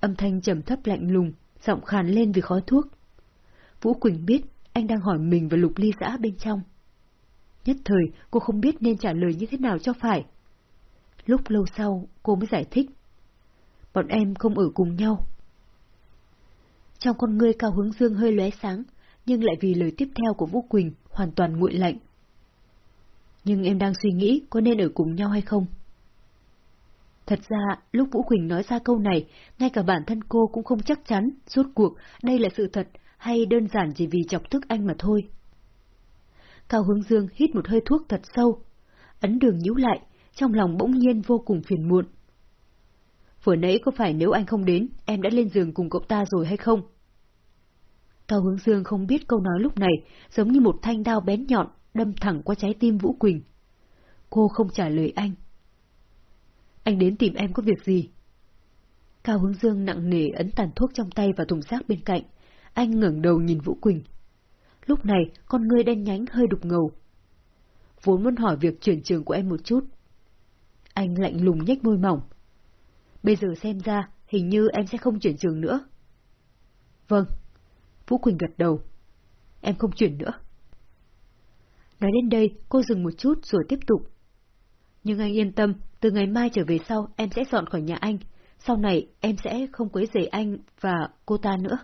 Âm thanh trầm thấp lạnh lùng, giọng khàn lên vì khói thuốc. Vũ Quỳnh biết anh đang hỏi mình và lục ly xã bên trong. Nhất thời cô không biết nên trả lời như thế nào cho phải. Lúc lâu sau cô mới giải thích. Bọn em không ở cùng nhau. Trong con ngươi cao hướng dương hơi lóe sáng, nhưng lại vì lời tiếp theo của Vũ Quỳnh hoàn toàn nguội lạnh. Nhưng em đang suy nghĩ có nên ở cùng nhau hay không? Thật ra, lúc Vũ Quỳnh nói ra câu này, ngay cả bản thân cô cũng không chắc chắn, suốt cuộc, đây là sự thật, hay đơn giản chỉ vì chọc tức anh mà thôi. Cao Hướng Dương hít một hơi thuốc thật sâu. Ấn đường nhíu lại, trong lòng bỗng nhiên vô cùng phiền muộn. Vừa nãy có phải nếu anh không đến, em đã lên giường cùng cậu ta rồi hay không? Cao Hướng Dương không biết câu nói lúc này, giống như một thanh đao bén nhọn, đâm thẳng qua trái tim Vũ Quỳnh. Cô không trả lời anh. Anh đến tìm em có việc gì? Cao Hướng Dương nặng nề ấn tàn thuốc trong tay vào thùng rác bên cạnh. Anh ngẩng đầu nhìn Vũ Quỳnh. Lúc này, con ngươi đen nhánh hơi đục ngầu. Vốn muốn hỏi việc chuyển trường của em một chút. Anh lạnh lùng nhếch môi mỏng. Bây giờ xem ra, hình như em sẽ không chuyển trường nữa. Vâng. Vũ Quỳnh gật đầu. Em không chuyển nữa. Nói đến đây, cô dừng một chút rồi tiếp tục. Nhưng anh yên tâm, từ ngày mai trở về sau em sẽ dọn khỏi nhà anh. Sau này em sẽ không quấy rầy anh và cô ta nữa.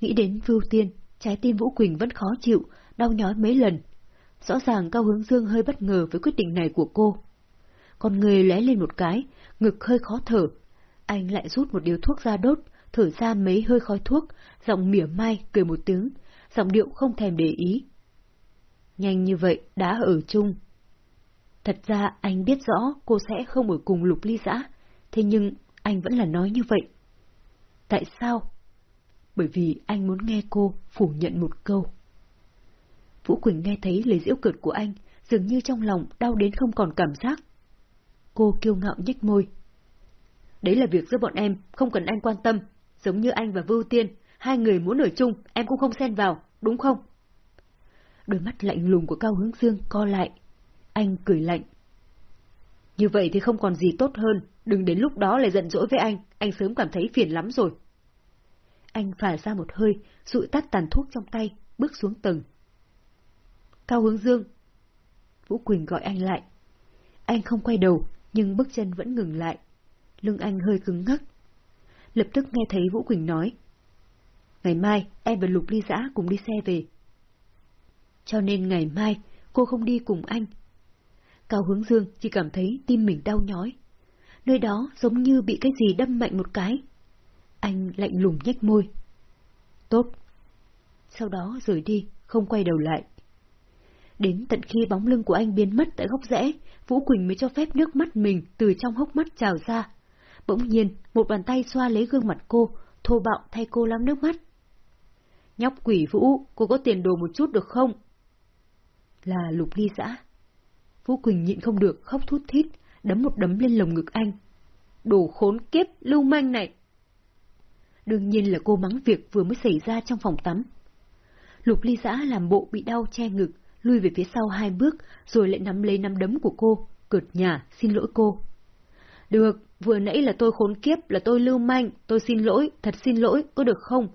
Nghĩ đến Vưu Tiên, trái tim Vũ Quỳnh vẫn khó chịu, đau nhói mấy lần. Rõ ràng Cao Hướng Dương hơi bất ngờ với quyết định này của cô. Con người lóe lên một cái, ngực hơi khó thở. Anh lại rút một điếu thuốc ra đốt, thở ra mấy hơi khói thuốc, giọng mỉa mai, cười một tiếng, giọng điệu không thèm để ý. Nhanh như vậy, đã ở chung. Thật ra anh biết rõ cô sẽ không ở cùng lục ly giã, thế nhưng anh vẫn là nói như vậy. Tại sao? Bởi vì anh muốn nghe cô phủ nhận một câu. Vũ Quỳnh nghe thấy lời diễu cợt của anh, dường như trong lòng đau đến không còn cảm giác. Cô kiêu ngạo nhếch môi. Đấy là việc giữa bọn em, không cần anh quan tâm, giống như anh và Vưu Tiên, hai người muốn ở chung, em cũng không xen vào, đúng không? Đôi mắt lạnh lùng của Cao Hướng Dương co lại. Anh cười lạnh. Như vậy thì không còn gì tốt hơn, đừng đến lúc đó lại giận dỗi với anh, anh sớm cảm thấy phiền lắm rồi. Anh phả ra một hơi, rụi tắt tàn thuốc trong tay, bước xuống tầng. Cao Hướng Dương. Vũ Quỳnh gọi anh lại. Anh không quay đầu, nhưng bước chân vẫn ngừng lại. Lưng anh hơi cứng ngắc. Lập tức nghe thấy Vũ Quỳnh nói. Ngày mai, em và Lục Ly Giã cùng đi xe về. Cho nên ngày mai, cô không đi cùng anh. Cao Hướng Dương chỉ cảm thấy tim mình đau nhói. Nơi đó giống như bị cái gì đâm mạnh một cái. Anh lạnh lùng nhếch môi. Tốt. Sau đó rời đi, không quay đầu lại. Đến tận khi bóng lưng của anh biến mất tại góc rẽ, Vũ Quỳnh mới cho phép nước mắt mình từ trong hốc mắt trào ra. Bỗng nhiên, một bàn tay xoa lấy gương mặt cô, thô bạo thay cô lắm nước mắt. Nhóc quỷ Vũ, cô có tiền đồ một chút được không? Là lục ly xã. Vũ Quỳnh nhịn không được, khóc thút thít, đấm một đấm lên lồng ngực anh. Đồ khốn kiếp, lưu manh này! Đương nhiên là cô mắng việc vừa mới xảy ra trong phòng tắm. Lục ly giã làm bộ bị đau che ngực, lui về phía sau hai bước, rồi lại nắm lấy nắm đấm của cô, cợt nhà, xin lỗi cô. Được, vừa nãy là tôi khốn kiếp, là tôi lưu manh, tôi xin lỗi, thật xin lỗi, có được không?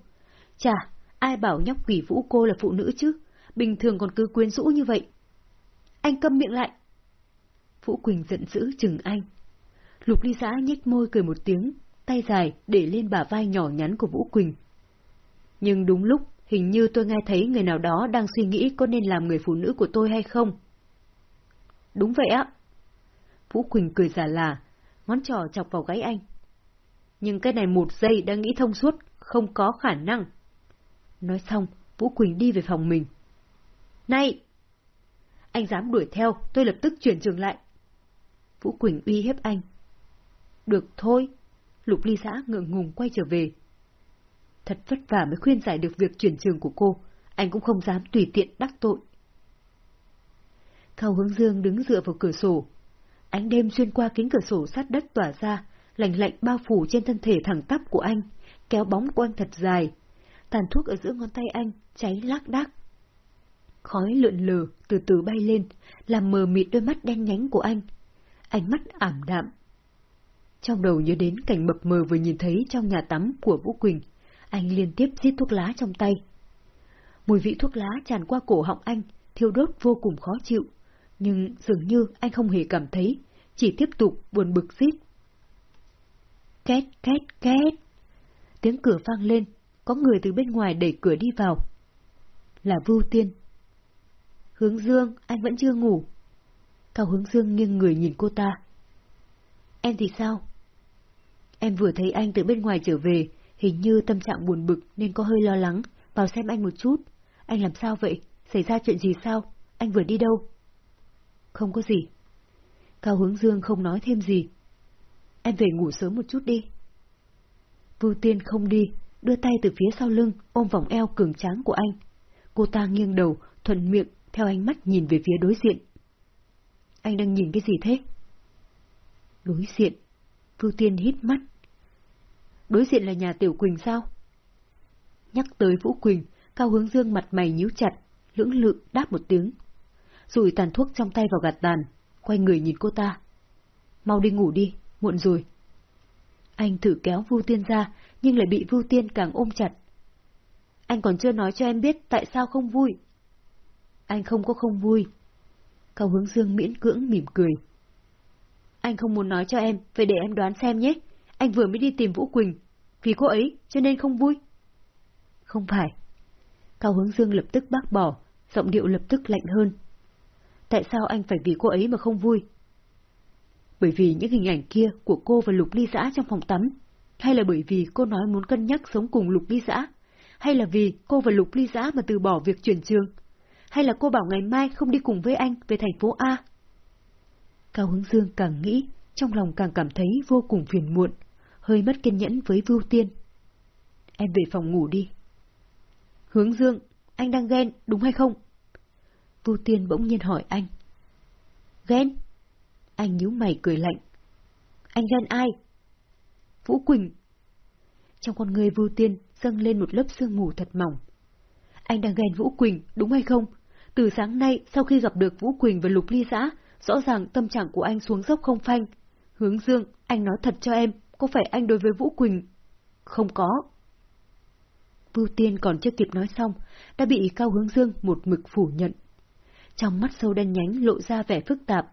Chà, ai bảo nhóc quỷ vũ cô là phụ nữ chứ, bình thường còn cứ quyến rũ như vậy. Anh câm miệng lại. Vũ Quỳnh giận dữ chừng anh. Lục ly giã nhếch môi cười một tiếng, tay dài để lên bả vai nhỏ nhắn của Vũ Quỳnh. Nhưng đúng lúc, hình như tôi nghe thấy người nào đó đang suy nghĩ có nên làm người phụ nữ của tôi hay không. Đúng vậy á. Vũ Quỳnh cười giả là, ngón trỏ chọc vào gáy anh. Nhưng cái này một giây đã nghĩ thông suốt, không có khả năng. Nói xong, Vũ Quỳnh đi về phòng mình. Này! Anh dám đuổi theo, tôi lập tức chuyển trường lại. Vũ Quỳnh uy hiếp anh. Được thôi. Lục ly Giã ngượng ngùng quay trở về. Thật vất vả mới khuyên giải được việc chuyển trường của cô, anh cũng không dám tùy tiện đắc tội. Cao hướng dương đứng dựa vào cửa sổ. Ánh đêm xuyên qua kính cửa sổ sát đất tỏa ra, lạnh lạnh bao phủ trên thân thể thẳng tắp của anh, kéo bóng của anh thật dài. Tàn thuốc ở giữa ngón tay anh, cháy lác đác. Khói lượn lờ, từ từ bay lên, làm mờ mịt đôi mắt đen nhánh của anh. Ánh mắt ảm đạm. Trong đầu nhớ đến cảnh mập mờ vừa nhìn thấy trong nhà tắm của Vũ Quỳnh, anh liên tiếp giết thuốc lá trong tay. Mùi vị thuốc lá tràn qua cổ họng anh, thiêu đốt vô cùng khó chịu, nhưng dường như anh không hề cảm thấy, chỉ tiếp tục buồn bực giết. Két, két, két. Tiếng cửa vang lên, có người từ bên ngoài đẩy cửa đi vào. Là Vưu Tiên. Hướng Dương, anh vẫn chưa ngủ. Cao Hướng Dương nghiêng người nhìn cô ta. Em thì sao? Em vừa thấy anh từ bên ngoài trở về, hình như tâm trạng buồn bực nên có hơi lo lắng, vào xem anh một chút. Anh làm sao vậy? Xảy ra chuyện gì sao? Anh vừa đi đâu? Không có gì. Cao Hướng Dương không nói thêm gì. Em về ngủ sớm một chút đi. Vưu Tiên không đi, đưa tay từ phía sau lưng, ôm vòng eo cường tráng của anh. Cô ta nghiêng đầu, thuận miệng, theo ánh mắt nhìn về phía đối diện. Anh đang nhìn cái gì thế? Đối diện. Vưu Tiên hít mắt. Đối diện là nhà Tiểu Quỳnh sao? Nhắc tới Vũ Quỳnh, Cao Hướng Dương mặt mày nhíu chặt, lưỡng lự đáp một tiếng. Rủi tàn thuốc trong tay vào gạt tàn, quay người nhìn cô ta. Mau đi ngủ đi, muộn rồi. Anh thử kéo Vu Tiên ra, nhưng lại bị Vu Tiên càng ôm chặt. Anh còn chưa nói cho em biết tại sao không vui. Anh không có không vui. Cao Hướng Dương miễn cưỡng mỉm cười. Anh không muốn nói cho em, vậy để em đoán xem nhé. Anh vừa mới đi tìm Vũ Quỳnh, vì cô ấy cho nên không vui. Không phải. Cao Hướng Dương lập tức bác bỏ, giọng điệu lập tức lạnh hơn. Tại sao anh phải vì cô ấy mà không vui? Bởi vì những hình ảnh kia của cô và Lục Ly Giã trong phòng tắm, hay là bởi vì cô nói muốn cân nhắc sống cùng Lục Ly Giã, hay là vì cô và Lục Ly Giã mà từ bỏ việc chuyển trường, hay là cô bảo ngày mai không đi cùng với anh về thành phố A? Cao Hướng Dương càng nghĩ, trong lòng càng cảm thấy vô cùng phiền muộn, hơi mất kiên nhẫn với Vưu Tiên. Em về phòng ngủ đi. Hướng Dương, anh đang ghen, đúng hay không? Vưu Tiên bỗng nhiên hỏi anh. Ghen? Anh nhíu mày cười lạnh. Anh ghen ai? Vũ Quỳnh. Trong con người Vưu Tiên dâng lên một lớp sương mù thật mỏng. Anh đang ghen Vũ Quỳnh, đúng hay không? Từ sáng nay, sau khi gặp được Vũ Quỳnh và Lục Ly Giã, rõ ràng tâm trạng của anh xuống dốc không phanh. Hướng Dương, anh nói thật cho em, có phải anh đối với Vũ Quỳnh? Không có. Vưu Tiên còn chưa kịp nói xong, đã bị Cao Hướng Dương một mực phủ nhận. Trong mắt sâu đen nhánh lộ ra vẻ phức tạp.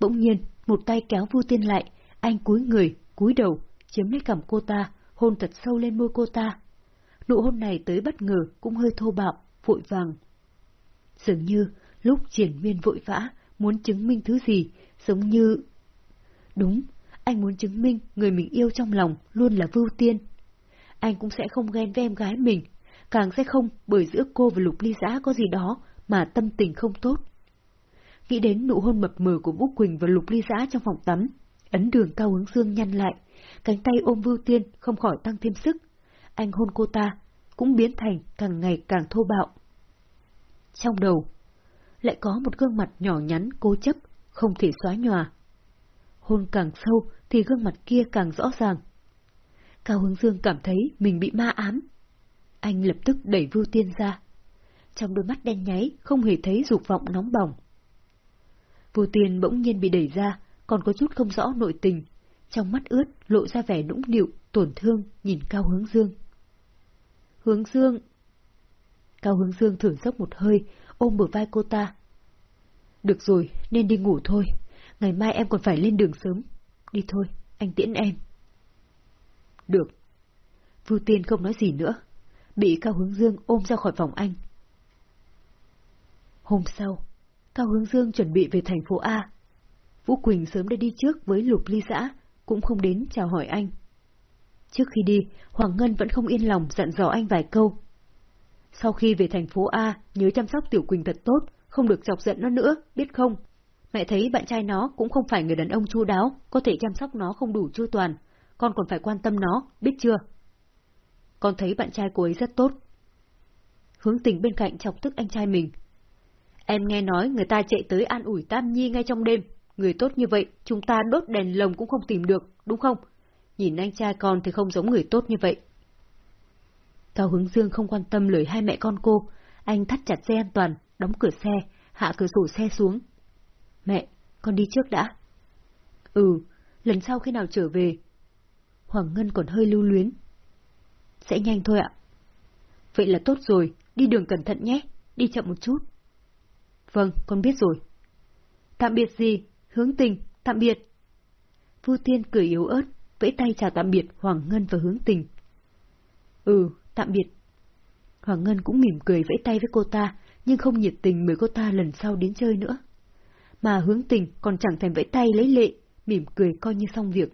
Bỗng nhiên, một tay kéo Vưu Tiên lại, anh cúi người, cúi đầu, chiếm lấy cằm cô ta, hôn thật sâu lên môi cô ta. Nụ hôn này tới bất ngờ cũng hơi thô bạo, vội vàng. Dường như, lúc triển miên vội vã, muốn chứng minh thứ gì, giống như... Đúng, anh muốn chứng minh người mình yêu trong lòng luôn là Vưu Tiên. Anh cũng sẽ không ghen với em gái mình, càng sẽ không bởi giữa cô và Lục Ly Giã có gì đó mà tâm tình không tốt. nghĩ đến nụ hôn mập mờ của Vũ Quỳnh và Lục Ly Giã trong phòng tắm. Ấn đường cao hướng dương nhăn lại, cánh tay ôm Vưu Tiên không khỏi tăng thêm sức. Anh hôn cô ta, cũng biến thành càng ngày càng thô bạo. Trong đầu, lại có một gương mặt nhỏ nhắn cố chấp, không thể xóa nhòa. Hôn càng sâu thì gương mặt kia càng rõ ràng. Cao Hướng Dương cảm thấy mình bị ma ám. Anh lập tức đẩy Vưu Tiên ra. Trong đôi mắt đen nháy không hề thấy dục vọng nóng bỏng. Vưu Tiên bỗng nhiên bị đẩy ra, còn có chút không rõ nội tình. Trong mắt ướt lộ ra vẻ nũng nịu, tổn thương, nhìn Cao Hướng Dương. Hướng Dương! Cao Hướng Dương thở dốc một hơi, ôm bờ vai cô ta. Được rồi, nên đi ngủ thôi. Ngày mai em còn phải lên đường sớm. Đi thôi, anh tiễn em. Được. Vưu Tiên không nói gì nữa. Bị Cao Hướng Dương ôm ra khỏi phòng anh. Hôm sau, Cao Hướng Dương chuẩn bị về thành phố A. Vũ Quỳnh sớm đã đi trước với Lục Ly Xã, cũng không đến chào hỏi anh. Trước khi đi, Hoàng Ngân vẫn không yên lòng dặn dò anh vài câu. Sau khi về thành phố A, nhớ chăm sóc Tiểu Quỳnh thật tốt, không được chọc giận nó nữa, biết không? Mẹ thấy bạn trai nó cũng không phải người đàn ông chu đáo, có thể chăm sóc nó không đủ chu toàn, con còn phải quan tâm nó, biết chưa? Con thấy bạn trai cô ấy rất tốt. Hướng tình bên cạnh chọc tức anh trai mình. Em nghe nói người ta chạy tới an ủi Tam Nhi ngay trong đêm. Người tốt như vậy, chúng ta đốt đèn lồng cũng không tìm được, đúng không? Nhìn anh trai con thì không giống người tốt như vậy. Cao Hướng Dương không quan tâm lời hai mẹ con cô, anh thắt chặt dây an toàn, đóng cửa xe, hạ cửa sổ xe xuống. Mẹ, con đi trước đã. Ừ, lần sau khi nào trở về. Hoàng Ngân còn hơi lưu luyến. Sẽ nhanh thôi ạ. Vậy là tốt rồi, đi đường cẩn thận nhé, đi chậm một chút. Vâng, con biết rồi. Tạm biệt gì? Hướng tình, tạm biệt. Vu Tiên cười yếu ớt, vẫy tay chào tạm biệt Hoàng Ngân và Hướng tình. Ừ, tạm biệt. Hoàng Ngân cũng mỉm cười vẫy tay với cô ta, nhưng không nhiệt tình mời cô ta lần sau đến chơi nữa. Mà hướng tình còn chẳng thèm vẫy tay lấy lệ, mỉm cười coi như xong việc.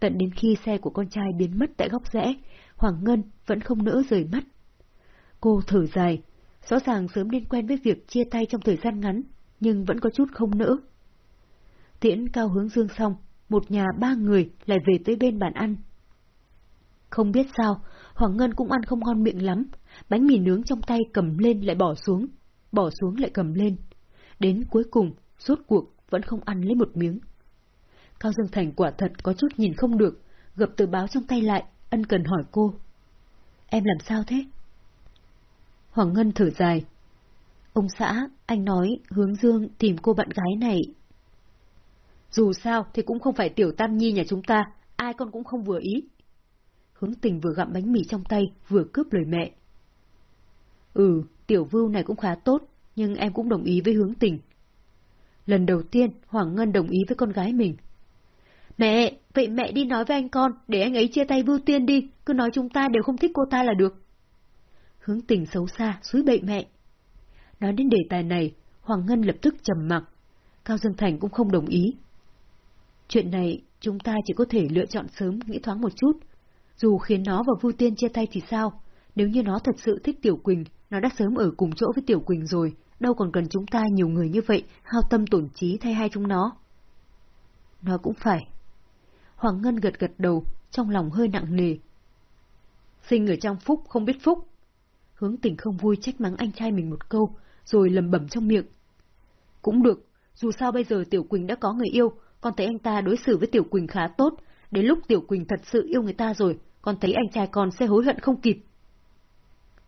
Tận đến khi xe của con trai biến mất tại góc rẽ, Hoàng Ngân vẫn không nỡ rời mắt. Cô thở dài, rõ ràng sớm nên quen với việc chia tay trong thời gian ngắn, nhưng vẫn có chút không nỡ. Tiễn cao hướng dương xong, một nhà ba người lại về tới bên bàn ăn. Không biết sao, Hoàng Ngân cũng ăn không ngon miệng lắm, bánh mì nướng trong tay cầm lên lại bỏ xuống, bỏ xuống lại cầm lên. Đến cuối cùng, rốt cuộc vẫn không ăn lấy một miếng. Cao Dương Thành quả thật có chút nhìn không được, gập tờ báo trong tay lại, ân cần hỏi cô. Em làm sao thế? Hoàng Ngân thở dài. Ông xã, anh nói hướng Dương tìm cô bạn gái này. Dù sao thì cũng không phải tiểu tam nhi nhà chúng ta, ai con cũng không vừa ý. Hướng tình vừa gặm bánh mì trong tay, vừa cướp lời mẹ. Ừ, tiểu vưu này cũng khá tốt, nhưng em cũng đồng ý với hướng tình. Lần đầu tiên, Hoàng Ngân đồng ý với con gái mình. Mẹ, vậy mẹ đi nói với anh con, để anh ấy chia tay vưu tiên đi, cứ nói chúng ta đều không thích cô ta là được. Hướng tình xấu xa, suối bậy mẹ. Nói đến đề tài này, Hoàng Ngân lập tức trầm mặc. Cao Dương Thành cũng không đồng ý. Chuyện này, chúng ta chỉ có thể lựa chọn sớm, nghĩ thoáng một chút. Dù khiến nó và vưu Tiên chia tay thì sao? Nếu như nó thật sự thích Tiểu Quỳnh, nó đã sớm ở cùng chỗ với Tiểu Quỳnh rồi, đâu còn cần chúng ta nhiều người như vậy, hao tâm tổn trí thay hai chúng nó. Nó cũng phải. Hoàng Ngân gật gật đầu, trong lòng hơi nặng nề. Sinh ở trong phúc không biết phúc. Hướng tình không vui trách mắng anh trai mình một câu, rồi lầm bẩm trong miệng. Cũng được, dù sao bây giờ Tiểu Quỳnh đã có người yêu, con thấy anh ta đối xử với Tiểu Quỳnh khá tốt, đến lúc Tiểu Quỳnh thật sự yêu người ta rồi, con thấy anh trai con sẽ hối hận không kịp.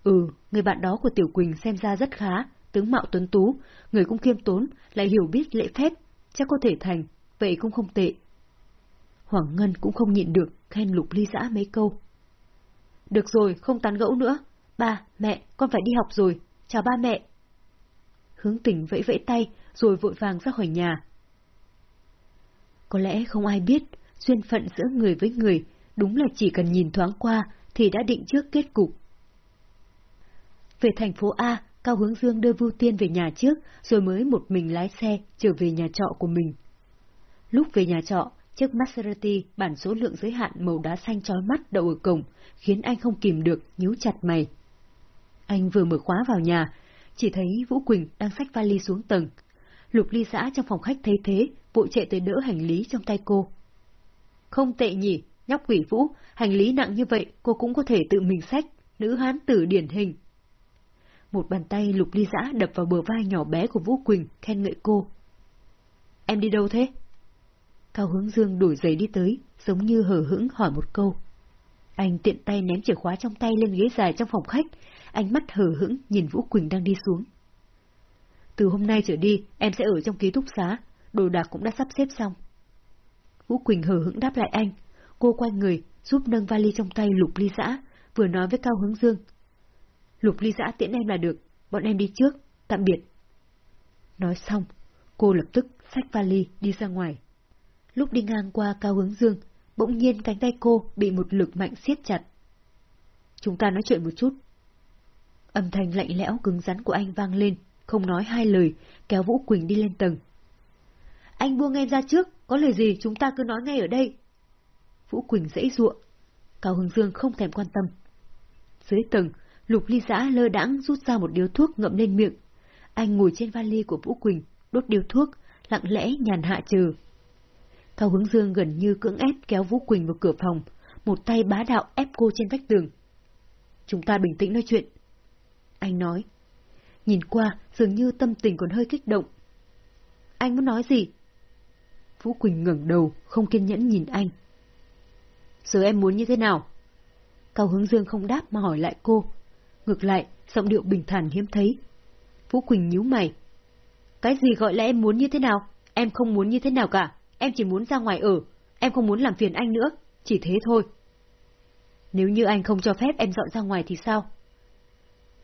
Ừ, người bạn đó của Tiểu Quỳnh xem ra rất khá, tướng mạo tuấn tú, người cũng khiêm tốn, lại hiểu biết lễ phép, chắc có thể thành, vậy cũng không tệ. Hoàng Ngân cũng không nhịn được, khen lục ly giã mấy câu. Được rồi, không tán gẫu nữa. Ba, mẹ, con phải đi học rồi. Chào ba mẹ. Hướng Tỉnh vẫy vẫy tay, rồi vội vàng ra khỏi nhà. Có lẽ không ai biết, duyên phận giữa người với người, đúng là chỉ cần nhìn thoáng qua thì đã định trước kết cục. Về thành phố A, Cao Hướng Dương đưa Vưu Tiên về nhà trước, rồi mới một mình lái xe trở về nhà trọ của mình. Lúc về nhà trọ, chiếc Maserati bản số lượng giới hạn màu đá xanh chói mắt đậu ở cổng, khiến anh không kìm được, nhíu chặt mày. Anh vừa mở khóa vào nhà, chỉ thấy Vũ Quỳnh đang xách vali xuống tầng. Lục ly xã trong phòng khách thấy thế, vội chạy tới đỡ hành lý trong tay cô. Không tệ nhỉ, nhóc quỷ vũ, hành lý nặng như vậy cô cũng có thể tự mình xách, nữ hán tử điển hình. Một bàn tay lục ly giã đập vào bờ vai nhỏ bé của Vũ Quỳnh, khen ngợi cô. Em đi đâu thế? Cao hướng dương đổi giày đi tới, giống như hờ hững hỏi một câu. Anh tiện tay ném chìa khóa trong tay lên ghế dài trong phòng khách, ánh mắt hờ hững nhìn Vũ Quỳnh đang đi xuống. Từ hôm nay trở đi, em sẽ ở trong ký túc xá, đồ đạc cũng đã sắp xếp xong. Vũ Quỳnh hờ hững đáp lại anh, cô quay người, giúp nâng vali trong tay lục ly giã, vừa nói với Cao Hướng Dương. Lục ly giã tiễn em là được, bọn em đi trước, tạm biệt. Nói xong, cô lập tức xách vali đi ra ngoài. Lúc đi ngang qua Cao Hướng Dương, bỗng nhiên cánh tay cô bị một lực mạnh siết chặt. Chúng ta nói chuyện một chút. Âm thanh lạnh lẽo cứng rắn của anh vang lên, không nói hai lời, kéo Vũ Quỳnh đi lên tầng. Anh buông em ra trước, có lời gì chúng ta cứ nói ngay ở đây. Vũ Quỳnh dãy ruộng. Cao Hưng Dương không thèm quan tâm. Dưới tầng, Lục Ly Giã lơ đãng rút ra một điếu thuốc ngậm lên miệng. Anh ngồi trên vali của Vũ Quỳnh, đốt điếu thuốc, lặng lẽ nhàn hạ chờ. Cao Hướng Dương gần như cưỡng ép kéo Vũ Quỳnh vào cửa phòng, một tay bá đạo ép cô trên vách tường. Chúng ta bình tĩnh nói chuyện. Anh nói. Nhìn qua, dường như tâm tình còn hơi kích động. Anh muốn nói gì? Vũ Quỳnh ngẩng đầu, không kiên nhẫn nhìn anh. Giờ em muốn như thế nào? Cao Hướng Dương không đáp mà hỏi lại cô. Ngược lại, giọng điệu bình thản hiếm thấy. Vũ Quỳnh nhíu mày. Cái gì gọi là em muốn như thế nào? Em không muốn như thế nào cả. Em chỉ muốn ra ngoài ở. Em không muốn làm phiền anh nữa. Chỉ thế thôi. Nếu như anh không cho phép em dọn ra ngoài thì sao?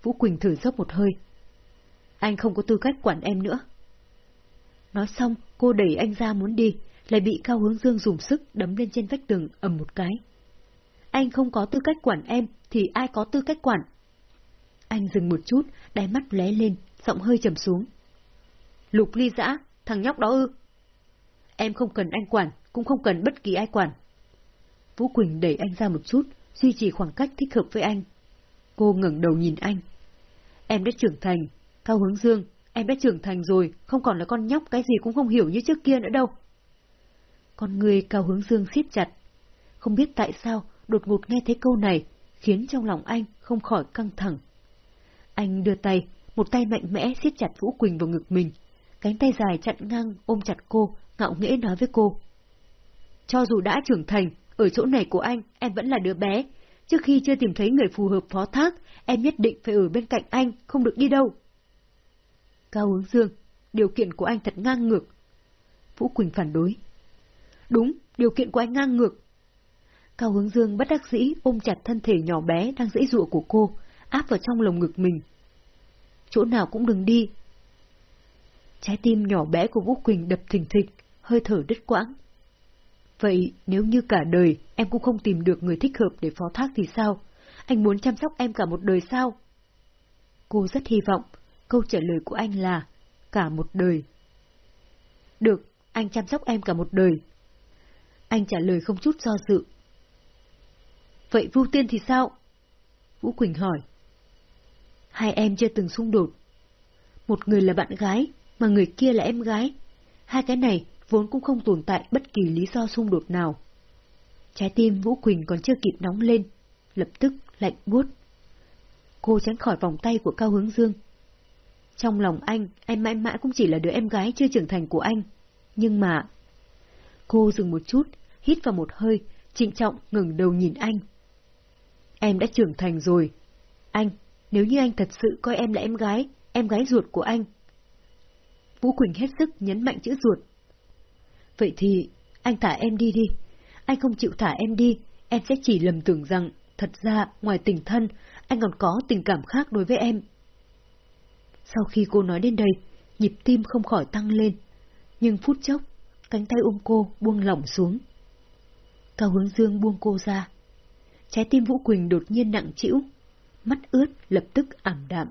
Vũ Quỳnh thử dốc một hơi. Anh không có tư cách quản em nữa. Nói xong, cô đẩy anh ra muốn đi, lại bị Cao Hướng Dương dùng sức đấm lên trên vách tường ầm một cái. Anh không có tư cách quản em, thì ai có tư cách quản? Anh dừng một chút, đáy mắt lé lên, giọng hơi trầm xuống. Lục ly dã, thằng nhóc đó ư? Em không cần anh quản, cũng không cần bất kỳ ai quản. Vũ Quỳnh đẩy anh ra một chút, duy trì khoảng cách thích hợp với anh. Cô ngẩng đầu nhìn anh. Em đã trưởng thành, Cao Hướng Dương, em đã trưởng thành rồi, không còn là con nhóc cái gì cũng không hiểu như trước kia nữa đâu. Con người Cao Hướng Dương siết chặt. Không biết tại sao, đột ngột nghe thấy câu này, khiến trong lòng anh không khỏi căng thẳng. Anh đưa tay, một tay mạnh mẽ siết chặt Vũ Quỳnh vào ngực mình, cánh tay dài chặn ngang ôm chặt cô, ngạo nghễ nói với cô. Cho dù đã trưởng thành, ở chỗ này của anh, em vẫn là đứa bé. Trước khi chưa tìm thấy người phù hợp phó thác, em nhất định phải ở bên cạnh anh, không được đi đâu. Cao hướng dương, điều kiện của anh thật ngang ngược. Vũ Quỳnh phản đối. Đúng, điều kiện của anh ngang ngược. Cao hướng dương bất đắc dĩ ôm chặt thân thể nhỏ bé đang dễ dụa của cô, áp vào trong lồng ngực mình. Chỗ nào cũng đừng đi. Trái tim nhỏ bé của Vũ Quỳnh đập thình thịch, hơi thở đứt quãng. Vậy nếu như cả đời em cũng không tìm được người thích hợp để phó thác thì sao? Anh muốn chăm sóc em cả một đời sao? Cô rất hy vọng câu trả lời của anh là cả một đời. Được, anh chăm sóc em cả một đời. Anh trả lời không chút do dự. Vậy Vu Tiên thì sao? Vũ Quỳnh hỏi. Hai em chưa từng xung đột. Một người là bạn gái, mà người kia là em gái. Hai cái này vốn cũng không tồn tại bất kỳ lý do xung đột nào. Trái tim Vũ Quỳnh còn chưa kịp nóng lên, lập tức lạnh buốt. Cô tránh khỏi vòng tay của Cao Hướng Dương. Trong lòng anh, em mãi mãi cũng chỉ là đứa em gái chưa trưởng thành của anh. Nhưng mà... Cô dừng một chút, hít vào một hơi, trịnh trọng ngừng đầu nhìn anh. Em đã trưởng thành rồi. Anh, nếu như anh thật sự coi em là em gái, em gái ruột của anh. Vũ Quỳnh hết sức nhấn mạnh chữ ruột. Vậy thì, anh thả em đi đi. Anh không chịu thả em đi, em sẽ chỉ lầm tưởng rằng, thật ra, ngoài tình thân, anh còn có tình cảm khác đối với em. Sau khi cô nói đến đây, nhịp tim không khỏi tăng lên. Nhưng phút chốc, cánh tay ôm cô buông lỏng xuống. Cao hướng dương buông cô ra. Trái tim Vũ Quỳnh đột nhiên nặng chịu mắt ướt lập tức ảm đạm.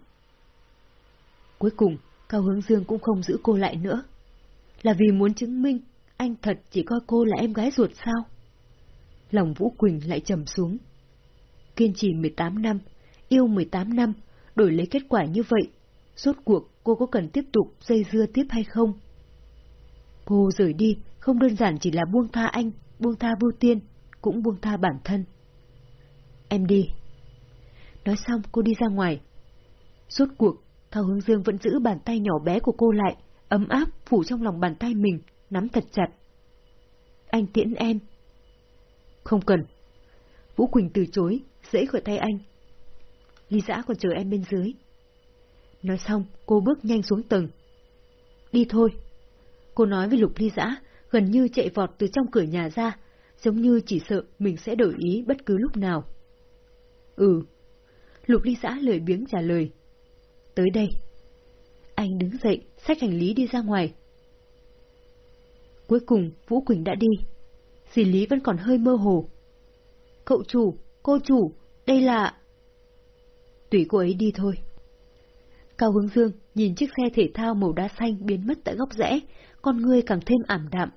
Cuối cùng, Cao Hướng Dương cũng không giữ cô lại nữa. Là vì muốn chứng minh anh thật chỉ coi cô là em gái ruột sao? Lòng Vũ Quỳnh lại trầm xuống. Kiên trì 18 năm, yêu 18 năm, đổi lấy kết quả như vậy, rốt cuộc cô có cần tiếp tục dây dưa tiếp hay không? Cô rời đi không đơn giản chỉ là buông tha anh, buông tha vô tiên, cũng buông tha bản thân. Em đi. Nói xong cô đi ra ngoài. Suốt cuộc, Thao Hướng Dương vẫn giữ bàn tay nhỏ bé của cô lại, ấm áp phủ trong lòng bàn tay mình, nắm thật chặt. Anh tiễn em. Không cần. Vũ Quỳnh từ chối, dễ khỏi tay anh. Lý giã còn chờ em bên dưới. Nói xong, cô bước nhanh xuống tầng. Đi thôi. Cô nói với Lục Ly Giã, gần như chạy vọt từ trong cửa nhà ra, giống như chỉ sợ mình sẽ đổi ý bất cứ lúc nào. Ừ. Lục Ly Giã lười biếng trả lời. Tới đây. Anh đứng dậy, xách hành lý đi ra ngoài. Cuối cùng, Vũ Quỳnh đã đi. Dì Lý vẫn còn hơi mơ hồ. Cậu chủ, cô chủ, đây là... Tùy cô ấy đi thôi. Cao Hướng Dương nhìn chiếc xe thể thao màu đá xanh biến mất tại góc rẽ, con người càng thêm ảm đạm.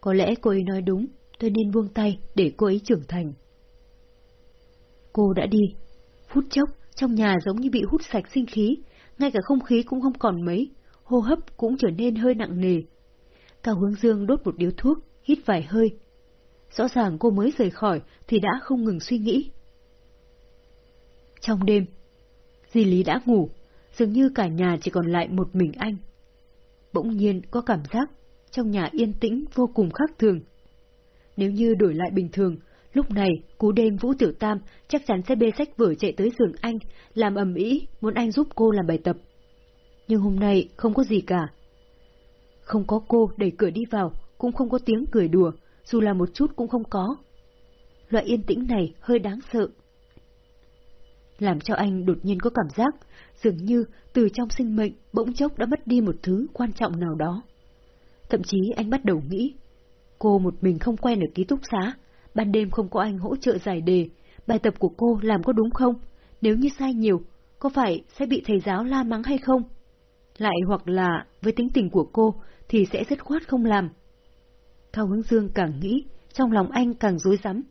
Có lẽ cô ấy nói đúng, tôi nên buông tay để cô ấy trưởng thành. Cô đã đi. Phút chốc, trong nhà giống như bị hút sạch sinh khí, ngay cả không khí cũng không còn mấy, hô hấp cũng trở nên hơi nặng nề. Cao Hướng Dương đốt một điếu thuốc, hít vài hơi. Rõ ràng cô mới rời khỏi thì đã không ngừng suy nghĩ. Trong đêm, Di Lý đã ngủ, dường như cả nhà chỉ còn lại một mình anh. Bỗng nhiên có cảm giác trong nhà yên tĩnh vô cùng khác thường. Nếu như đổi lại bình thường, lúc này cú đêm Vũ Tiểu Tam chắc chắn sẽ bê sách vở chạy tới giường anh, làm ầm ĩ muốn anh giúp cô làm bài tập. Nhưng hôm nay không có gì cả. Không có cô đẩy cửa đi vào, cũng không có tiếng cười đùa, dù là một chút cũng không có. Loại yên tĩnh này hơi đáng sợ. Làm cho anh đột nhiên có cảm giác dường như từ trong sinh mệnh bỗng chốc đã mất đi một thứ quan trọng nào đó. Thậm chí anh bắt đầu nghĩ, cô một mình không quen ở ký túc xá, ban đêm không có anh hỗ trợ giải đề, bài tập của cô làm có đúng không? Nếu như sai nhiều, có phải sẽ bị thầy giáo la mắng hay không? Lại hoặc là với tính tình của cô thì sẽ dứt khoát không làm. Cao Hướng Dương càng nghĩ, trong lòng anh càng rối rắm.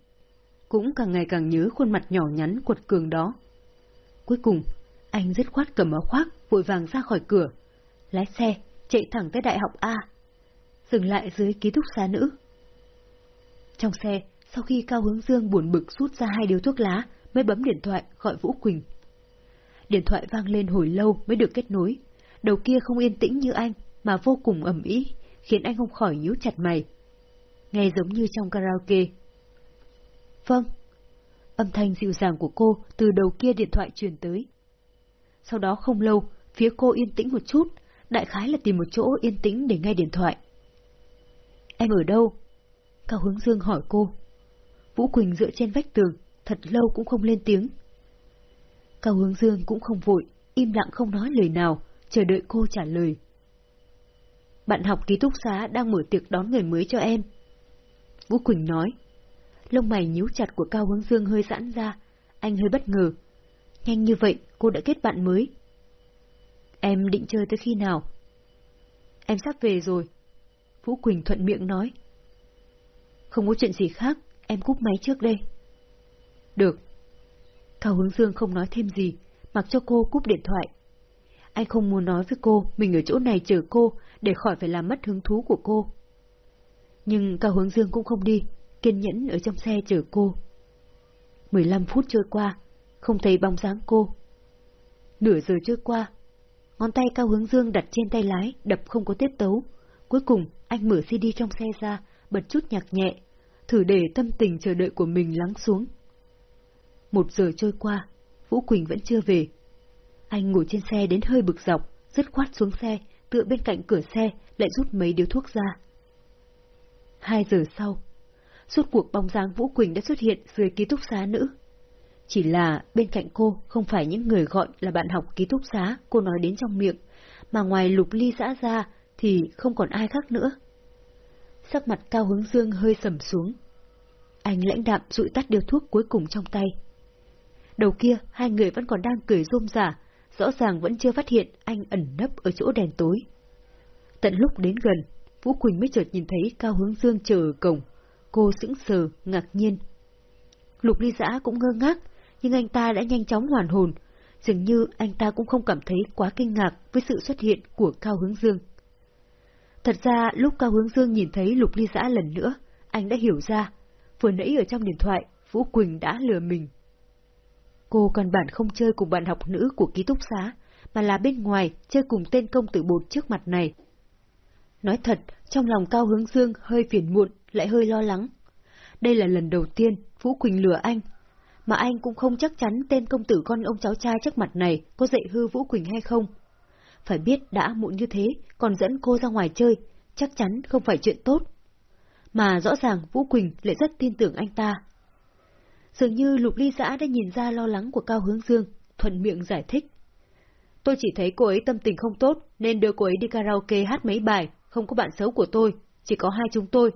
Cũng càng ngày càng nhớ khuôn mặt nhỏ nhắn quật cường đó. Cuối cùng, anh dứt khoát cầm áo khoác, vội vàng ra khỏi cửa. Lái xe, chạy thẳng tới đại học A. Dừng lại dưới ký túc xá nữ. Trong xe, sau khi Cao Hướng Dương buồn bực rút ra hai điếu thuốc lá, mới bấm điện thoại gọi Vũ Quỳnh. Điện thoại vang lên hồi lâu mới được kết nối. Đầu kia không yên tĩnh như anh, mà vô cùng ẩm ý, khiến anh không khỏi nhíu chặt mày. Nghe giống như trong karaoke. Vâng. Âm thanh dịu dàng của cô từ đầu kia điện thoại truyền tới. Sau đó không lâu, phía cô yên tĩnh một chút, đại khái là tìm một chỗ yên tĩnh để nghe điện thoại. Em ở đâu? Cao Hướng Dương hỏi cô. Vũ Quỳnh dựa trên vách tường, thật lâu cũng không lên tiếng. Cao Hướng Dương cũng không vội, im lặng không nói lời nào, chờ đợi cô trả lời. Bạn học ký túc xá đang mở tiệc đón người mới cho em. Vũ Quỳnh nói. Lông mày nhíu chặt của Cao Hướng Dương hơi giãn ra, anh hơi bất ngờ. Nhanh như vậy, cô đã kết bạn mới. Em định chơi tới khi nào? Em sắp về rồi. Vũ Quỳnh thuận miệng nói. Không có chuyện gì khác, em cúp máy trước đây. Được. Cao Hướng Dương không nói thêm gì, mặc cho cô cúp điện thoại. Anh không muốn nói với cô mình ở chỗ này chờ cô để khỏi phải làm mất hứng thú của cô. Nhưng Cao Hướng Dương cũng không đi, kiên nhẫn ở trong xe chờ cô. 15 phút trôi qua, không thấy bóng dáng cô. Nửa giờ trôi qua, ngón tay Cao Hướng Dương đặt trên tay lái, đập không có tiết tấu. Cuối cùng, anh mở CD trong xe ra, bật chút nhạc nhẹ, thử để tâm tình chờ đợi của mình lắng xuống. Một giờ trôi qua, Vũ Quỳnh vẫn chưa về. Anh ngồi trên xe đến hơi bực dọc, dứt khoát xuống xe, tựa bên cạnh cửa xe, lại rút mấy điếu thuốc ra. Hai giờ sau, suốt cuộc bóng dáng Vũ Quỳnh đã xuất hiện dưới ký túc xá nữ. Chỉ là bên cạnh cô không phải những người gọi là bạn học ký túc xá cô nói đến trong miệng, mà ngoài lục ly xã ra thì không còn ai khác nữa. Sắc mặt cao hướng dương hơi sầm xuống. Anh lãnh đạm rụi tắt điếu thuốc cuối cùng trong tay. Đầu kia, hai người vẫn còn đang cười rôm rả, rõ ràng vẫn chưa phát hiện anh ẩn nấp ở chỗ đèn tối. Tận lúc đến gần, Vũ Quỳnh mới chợt nhìn thấy Cao Hướng Dương chờ ở cổng. Cô sững sờ, ngạc nhiên. Lục ly giã cũng ngơ ngác, nhưng anh ta đã nhanh chóng hoàn hồn. Dường như anh ta cũng không cảm thấy quá kinh ngạc với sự xuất hiện của Cao Hướng Dương. Thật ra lúc Cao Hướng Dương nhìn thấy Lục Ly Giã lần nữa, anh đã hiểu ra, vừa nãy ở trong điện thoại, Vũ Quỳnh đã lừa mình. Cô còn bản không chơi cùng bạn học nữ của ký túc xá, mà là bên ngoài chơi cùng tên công tử bột trước mặt này. Nói thật, trong lòng Cao Hướng Dương hơi phiền muộn, lại hơi lo lắng. Đây là lần đầu tiên Vũ Quỳnh lừa anh, mà anh cũng không chắc chắn tên công tử con ông cháu trai trước mặt này có dạy hư Vũ Quỳnh hay không. Phải biết đã muộn như thế, còn dẫn cô ra ngoài chơi, chắc chắn không phải chuyện tốt. Mà rõ ràng Vũ Quỳnh lại rất tin tưởng anh ta. Dường như Lục Ly Giã đã nhìn ra lo lắng của Cao Hướng Dương, thuận miệng giải thích. Tôi chỉ thấy cô ấy tâm tình không tốt, nên đưa cô ấy đi karaoke hát mấy bài, không có bạn xấu của tôi, chỉ có hai chúng tôi.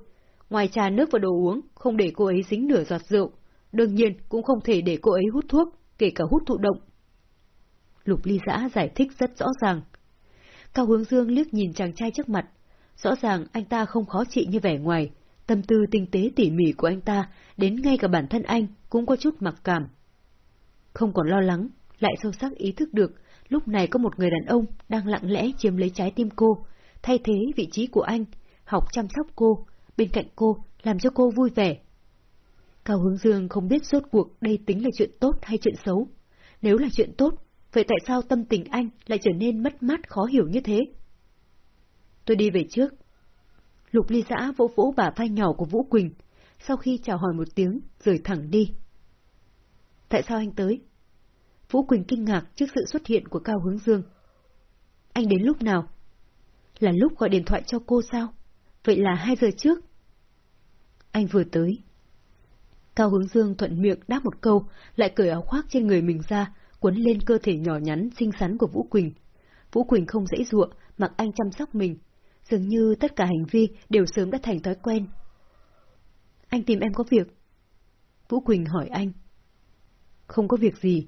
Ngoài trà nước và đồ uống, không để cô ấy dính nửa giọt rượu. Đương nhiên cũng không thể để cô ấy hút thuốc, kể cả hút thụ động. Lục ly giã giải thích rất rõ ràng. Cao hướng dương liếc nhìn chàng trai trước mặt. Rõ ràng anh ta không khó trị như vẻ ngoài. Tâm tư tinh tế tỉ mỉ của anh ta, đến ngay cả bản thân anh cũng có chút mặc cảm. Không còn lo lắng, lại sâu sắc ý thức được, lúc này có một người đàn ông đang lặng lẽ chiếm lấy trái tim cô, thay thế vị trí của anh, học chăm sóc cô, bên cạnh cô, làm cho cô vui vẻ. Cao Hướng Dương không biết rốt cuộc đây tính là chuyện tốt hay chuyện xấu. Nếu là chuyện tốt, vậy tại sao tâm tình anh lại trở nên mất mát khó hiểu như thế? Tôi đi về trước. Lục ly giã vỗ vỗ bả vai nhỏ của Vũ Quỳnh, sau khi chào hỏi một tiếng, rời thẳng đi. Tại sao anh tới? Vũ Quỳnh kinh ngạc trước sự xuất hiện của Cao Hướng Dương. Anh đến lúc nào? Là lúc gọi điện thoại cho cô sao? Vậy là hai giờ trước. Anh vừa tới. Cao Hướng Dương thuận miệng đáp một câu, lại cởi áo khoác trên người mình ra, quấn lên cơ thể nhỏ nhắn xinh xắn của Vũ Quỳnh. Vũ Quỳnh không dễ dụa, mặc anh chăm sóc mình. Dường như tất cả hành vi đều sớm đã thành thói quen. Anh tìm em có việc. Vũ Quỳnh hỏi anh. Không có việc gì.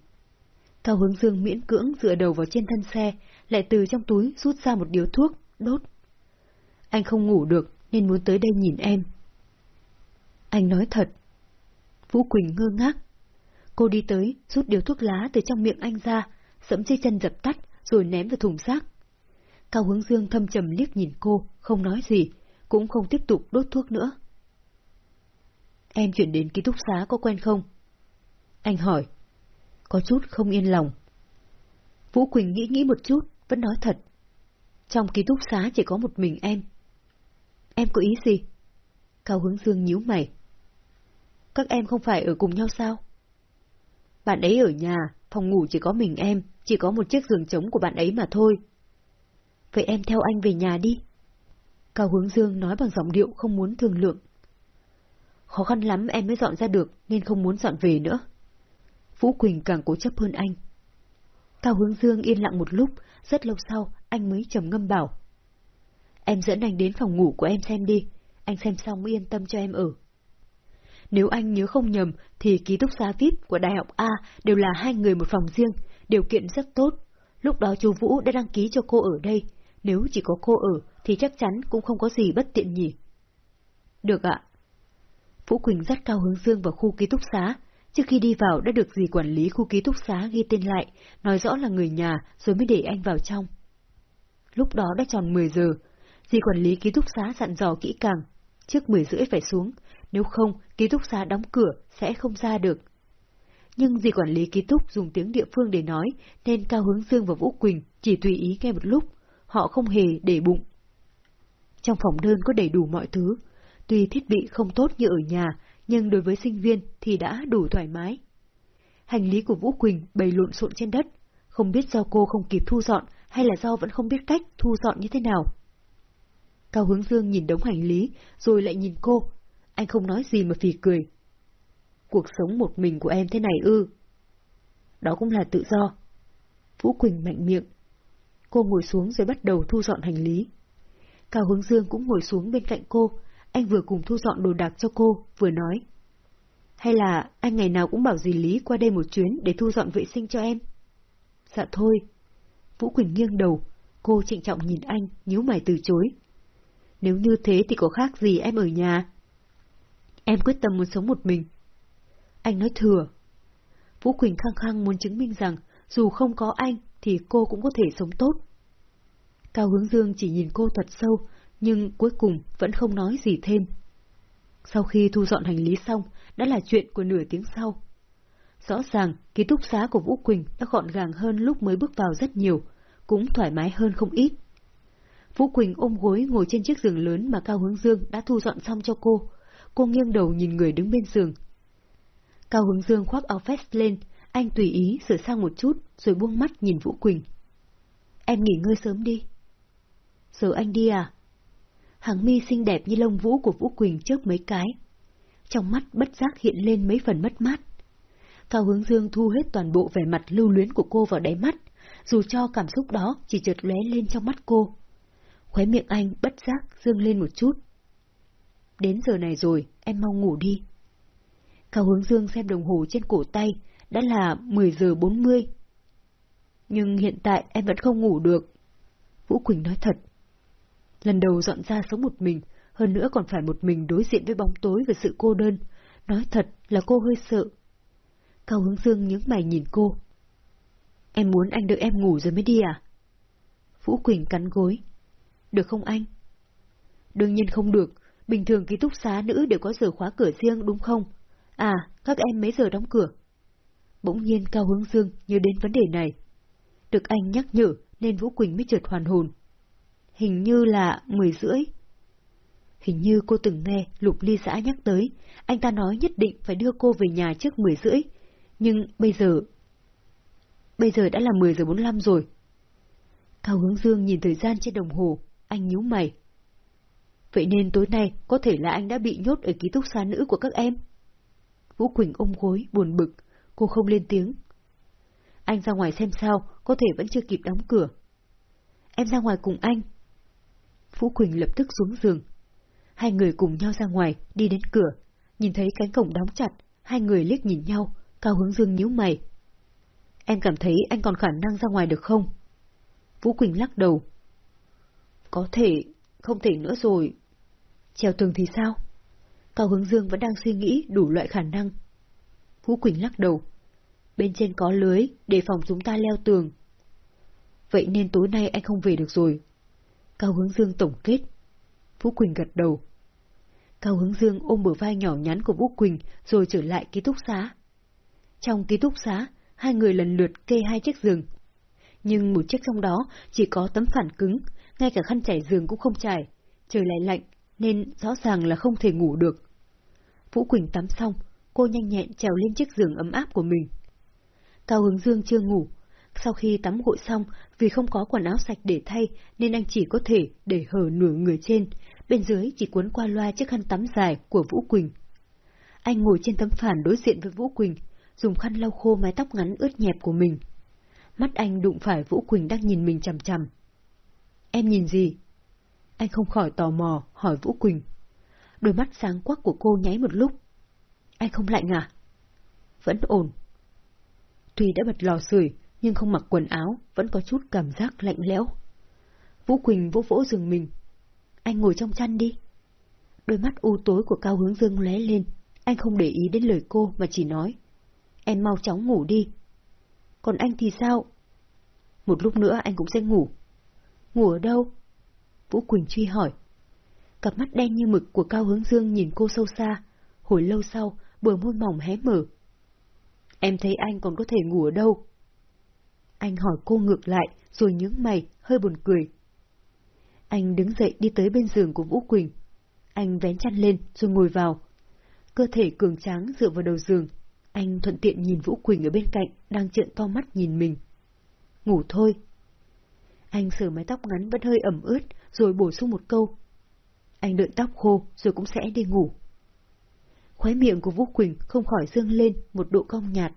Cao Hướng Dương miễn cưỡng dựa đầu vào trên thân xe, lại từ trong túi rút ra một điếu thuốc, đốt. Anh không ngủ được, nên muốn tới đây nhìn em. Anh nói thật. Vũ Quỳnh ngơ ngác. Cô đi tới, rút điếu thuốc lá từ trong miệng anh ra, sẫm dây chân dập tắt, rồi ném vào thùng rác. Cao hướng dương thâm trầm liếc nhìn cô, không nói gì, cũng không tiếp tục đốt thuốc nữa. Em chuyển đến ký túc xá có quen không? Anh hỏi. Có chút không yên lòng. Vũ Quỳnh nghĩ nghĩ một chút, vẫn nói thật. Trong ký túc xá chỉ có một mình em. Em có ý gì? Cao hướng dương nhíu mày. Các em không phải ở cùng nhau sao? Bạn ấy ở nhà, phòng ngủ chỉ có mình em, chỉ có một chiếc giường trống của bạn ấy mà thôi. Vậy em theo anh về nhà đi. Cao hướng dương nói bằng giọng điệu không muốn thương lượng. Khó khăn lắm em mới dọn ra được nên không muốn dọn về nữa. Vũ Quỳnh càng cố chấp hơn anh. Cao hướng dương yên lặng một lúc, rất lâu sau anh mới trầm ngâm bảo. Em dẫn anh đến phòng ngủ của em xem đi, anh xem xong mới yên tâm cho em ở. Nếu anh nhớ không nhầm, thì ký túc xá VIP của Đại học A đều là hai người một phòng riêng, điều kiện rất tốt. Lúc đó chú Vũ đã đăng ký cho cô ở đây, nếu chỉ có cô ở thì chắc chắn cũng không có gì bất tiện nhỉ. Được ạ. Vũ Quỳnh dắt Cao Hướng Dương vào khu ký túc xá. Trước khi đi vào đã được dì quản lý khu ký túc xá ghi tên lại, nói rõ là người nhà rồi mới để anh vào trong. Lúc đó đã tròn 10 giờ, dì quản lý ký túc xá dặn dò kỹ càng, trước 10 rưỡi phải xuống, nếu không ký túc xá đóng cửa sẽ không ra được. Nhưng dì quản lý ký túc dùng tiếng địa phương để nói, nên Cao Hướng Dương và Vũ Quỳnh chỉ tùy ý nghe một lúc, họ không hề để bụng. Trong phòng đơn có đầy đủ mọi thứ, tuy thiết bị không tốt như ở nhà, nhưng đối với sinh viên thì đã đủ thoải mái. Hành lý của Vũ Quỳnh bày lộn xộn trên đất, không biết do cô không kịp thu dọn hay là do vẫn không biết cách thu dọn như thế nào. Cao Hướng Dương nhìn đống hành lý, rồi lại nhìn cô. Anh không nói gì mà phì cười. Cuộc sống một mình của em thế này ư. Đó cũng là tự do. Vũ Quỳnh mạnh miệng. Cô ngồi xuống rồi bắt đầu thu dọn hành lý. Cao Hướng Dương cũng ngồi xuống bên cạnh cô, anh vừa cùng thu dọn đồ đạc cho cô, vừa nói. Hay là anh ngày nào cũng bảo dì Lý qua đây một chuyến để thu dọn vệ sinh cho em? Dạ thôi. Vũ Quỳnh nghiêng đầu, cô trịnh trọng nhìn anh, nhíu mày từ chối. Nếu như thế thì có khác gì em ở nhà? Em quyết tâm muốn sống một mình. Anh nói thừa. Vũ Quỳnh khăng khăng muốn chứng minh rằng dù không có anh thì cô cũng có thể sống tốt. Cao Hướng Dương chỉ nhìn cô thật sâu, nhưng cuối cùng vẫn không nói gì thêm. Sau khi thu dọn hành lý xong, đã là chuyện của nửa tiếng sau. Rõ ràng, ký túc xá của Vũ Quỳnh đã gọn gàng hơn lúc mới bước vào rất nhiều, cũng thoải mái hơn không ít. Vũ Quỳnh ôm gối ngồi trên chiếc giường lớn mà Cao Hướng Dương đã thu dọn xong cho cô. Cô nghiêng đầu nhìn người đứng bên giường. Cao Hướng Dương khoác áo vest lên, anh tùy ý sửa sang một chút rồi buông mắt nhìn Vũ Quỳnh. Em nghỉ ngơi sớm đi. Giờ anh đi à? Hàng mi xinh đẹp như lông vũ của Vũ Quỳnh chớp mấy cái. Trong mắt bất giác hiện lên mấy phần mất mát. Cao Hướng Dương thu hết toàn bộ vẻ mặt lưu luyến của cô vào đáy mắt, dù cho cảm xúc đó chỉ chợt lóe lên trong mắt cô. Khóe miệng anh bất giác dương lên một chút. Đến giờ này rồi, em mau ngủ đi. Cao Hướng Dương xem đồng hồ trên cổ tay, đã là 10 giờ 40. Nhưng hiện tại em vẫn không ngủ được. Vũ Quỳnh nói thật. Lần đầu dọn ra sống một mình, hơn nữa còn phải một mình đối diện với bóng tối và sự cô đơn. Nói thật là cô hơi sợ. Cao Hướng Dương nhướng mày nhìn cô. Em muốn anh đợi em ngủ rồi mới đi à? Vũ Quỳnh cắn gối. Được không anh? Đương nhiên không được, bình thường ký túc xá nữ đều có giờ khóa cửa riêng đúng không? À, các em mấy giờ đóng cửa? Bỗng nhiên Cao Hướng Dương nhớ đến vấn đề này. Được anh nhắc nhở nên Vũ Quỳnh mới chợt hoàn hồn. Hình như là mười rưỡi. Hình như cô từng nghe Lục Ly xã nhắc tới, anh ta nói nhất định phải đưa cô về nhà trước mười rưỡi. Nhưng bây giờ... Bây giờ đã là 10 giờ 45 rồi. Cao Hướng Dương nhìn thời gian trên đồng hồ, anh nhíu mày. Vậy nên tối nay có thể là anh đã bị nhốt ở ký túc xá nữ của các em. Vũ Quỳnh ôm gối, buồn bực, cô không lên tiếng. Anh ra ngoài xem sao, có thể vẫn chưa kịp đóng cửa. Em ra ngoài cùng anh. Vũ Quỳnh lập tức xuống giường. Hai người cùng nhau ra ngoài, đi đến cửa. Nhìn thấy cánh cổng đóng chặt, hai người liếc nhìn nhau, Cao Hướng Dương nhíu mày. Em cảm thấy anh còn khả năng ra ngoài được không? Vũ Quỳnh lắc đầu. Có thể, không thể nữa rồi treo tường thì sao? Cao Hướng Dương vẫn đang suy nghĩ đủ loại khả năng. Vũ Quỳnh lắc đầu. Bên trên có lưới, để phòng chúng ta leo tường. Vậy nên tối nay anh không về được rồi. Cao Hướng Dương tổng kết. Vũ Quỳnh gật đầu. Cao Hướng Dương ôm bờ vai nhỏ nhắn của Vũ Quỳnh rồi trở lại ký túc xá. Trong ký túc xá, hai người lần lượt kê hai chiếc giường. Nhưng một chiếc trong đó chỉ có tấm phản cứng, ngay cả khăn trải giường cũng không trải. Trời lại lạnh, nên rõ ràng là không thể ngủ được. Vũ Quỳnh tắm xong, cô nhanh nhẹn trèo lên chiếc giường ấm áp của mình. Cao Hướng Dương chưa ngủ. Sau khi tắm gội xong, vì không có quần áo sạch để thay nên anh chỉ có thể để hở nửa người trên, bên dưới chỉ cuốn qua loa chiếc khăn tắm dài của Vũ Quỳnh. Anh ngồi trên tấm phản đối diện với Vũ Quỳnh, dùng khăn lau khô mái tóc ngắn ướt nhẹp của mình. Mắt anh đụng phải Vũ Quỳnh đang nhìn mình chằm chằm. Em nhìn gì? Anh không khỏi tò mò, hỏi Vũ Quỳnh. Đôi mắt sáng quắc của cô nháy một lúc. Anh không lạnh à? Vẫn ổn. Tuy đã bật lò sưởi nhưng không mặc quần áo, vẫn có chút cảm giác lạnh lẽo. Vũ Quỳnh vỗ vỗ giường mình. Anh ngồi trong chăn đi. Đôi mắt u tối của Cao Hướng Dương lóe lên, anh không để ý đến lời cô mà chỉ nói. Em mau chóng ngủ đi. Còn anh thì sao? Một lúc nữa anh cũng sẽ ngủ. Ngủ ở đâu? Vũ Quỳnh truy hỏi. Cặp mắt đen như mực của Cao Hướng Dương nhìn cô sâu xa. Hồi lâu sau, bờ môi mỏng hé mở. Em thấy anh còn có thể ngủ ở đâu? Anh hỏi cô ngược lại, rồi nhướng mày, hơi buồn cười. Anh đứng dậy đi tới bên giường của Vũ Quỳnh. Anh vén chăn lên, rồi ngồi vào. Cơ thể cường tráng dựa vào đầu giường, anh thuận tiện nhìn Vũ Quỳnh ở bên cạnh, đang trợn to mắt nhìn mình. Ngủ thôi. Anh sờ mái tóc ngắn vẫn hơi ẩm ướt, rồi bổ sung một câu. Anh đợi tóc khô, rồi cũng sẽ đi ngủ. Khóe miệng của Vũ Quỳnh không khỏi dương lên một độ cong nhạt.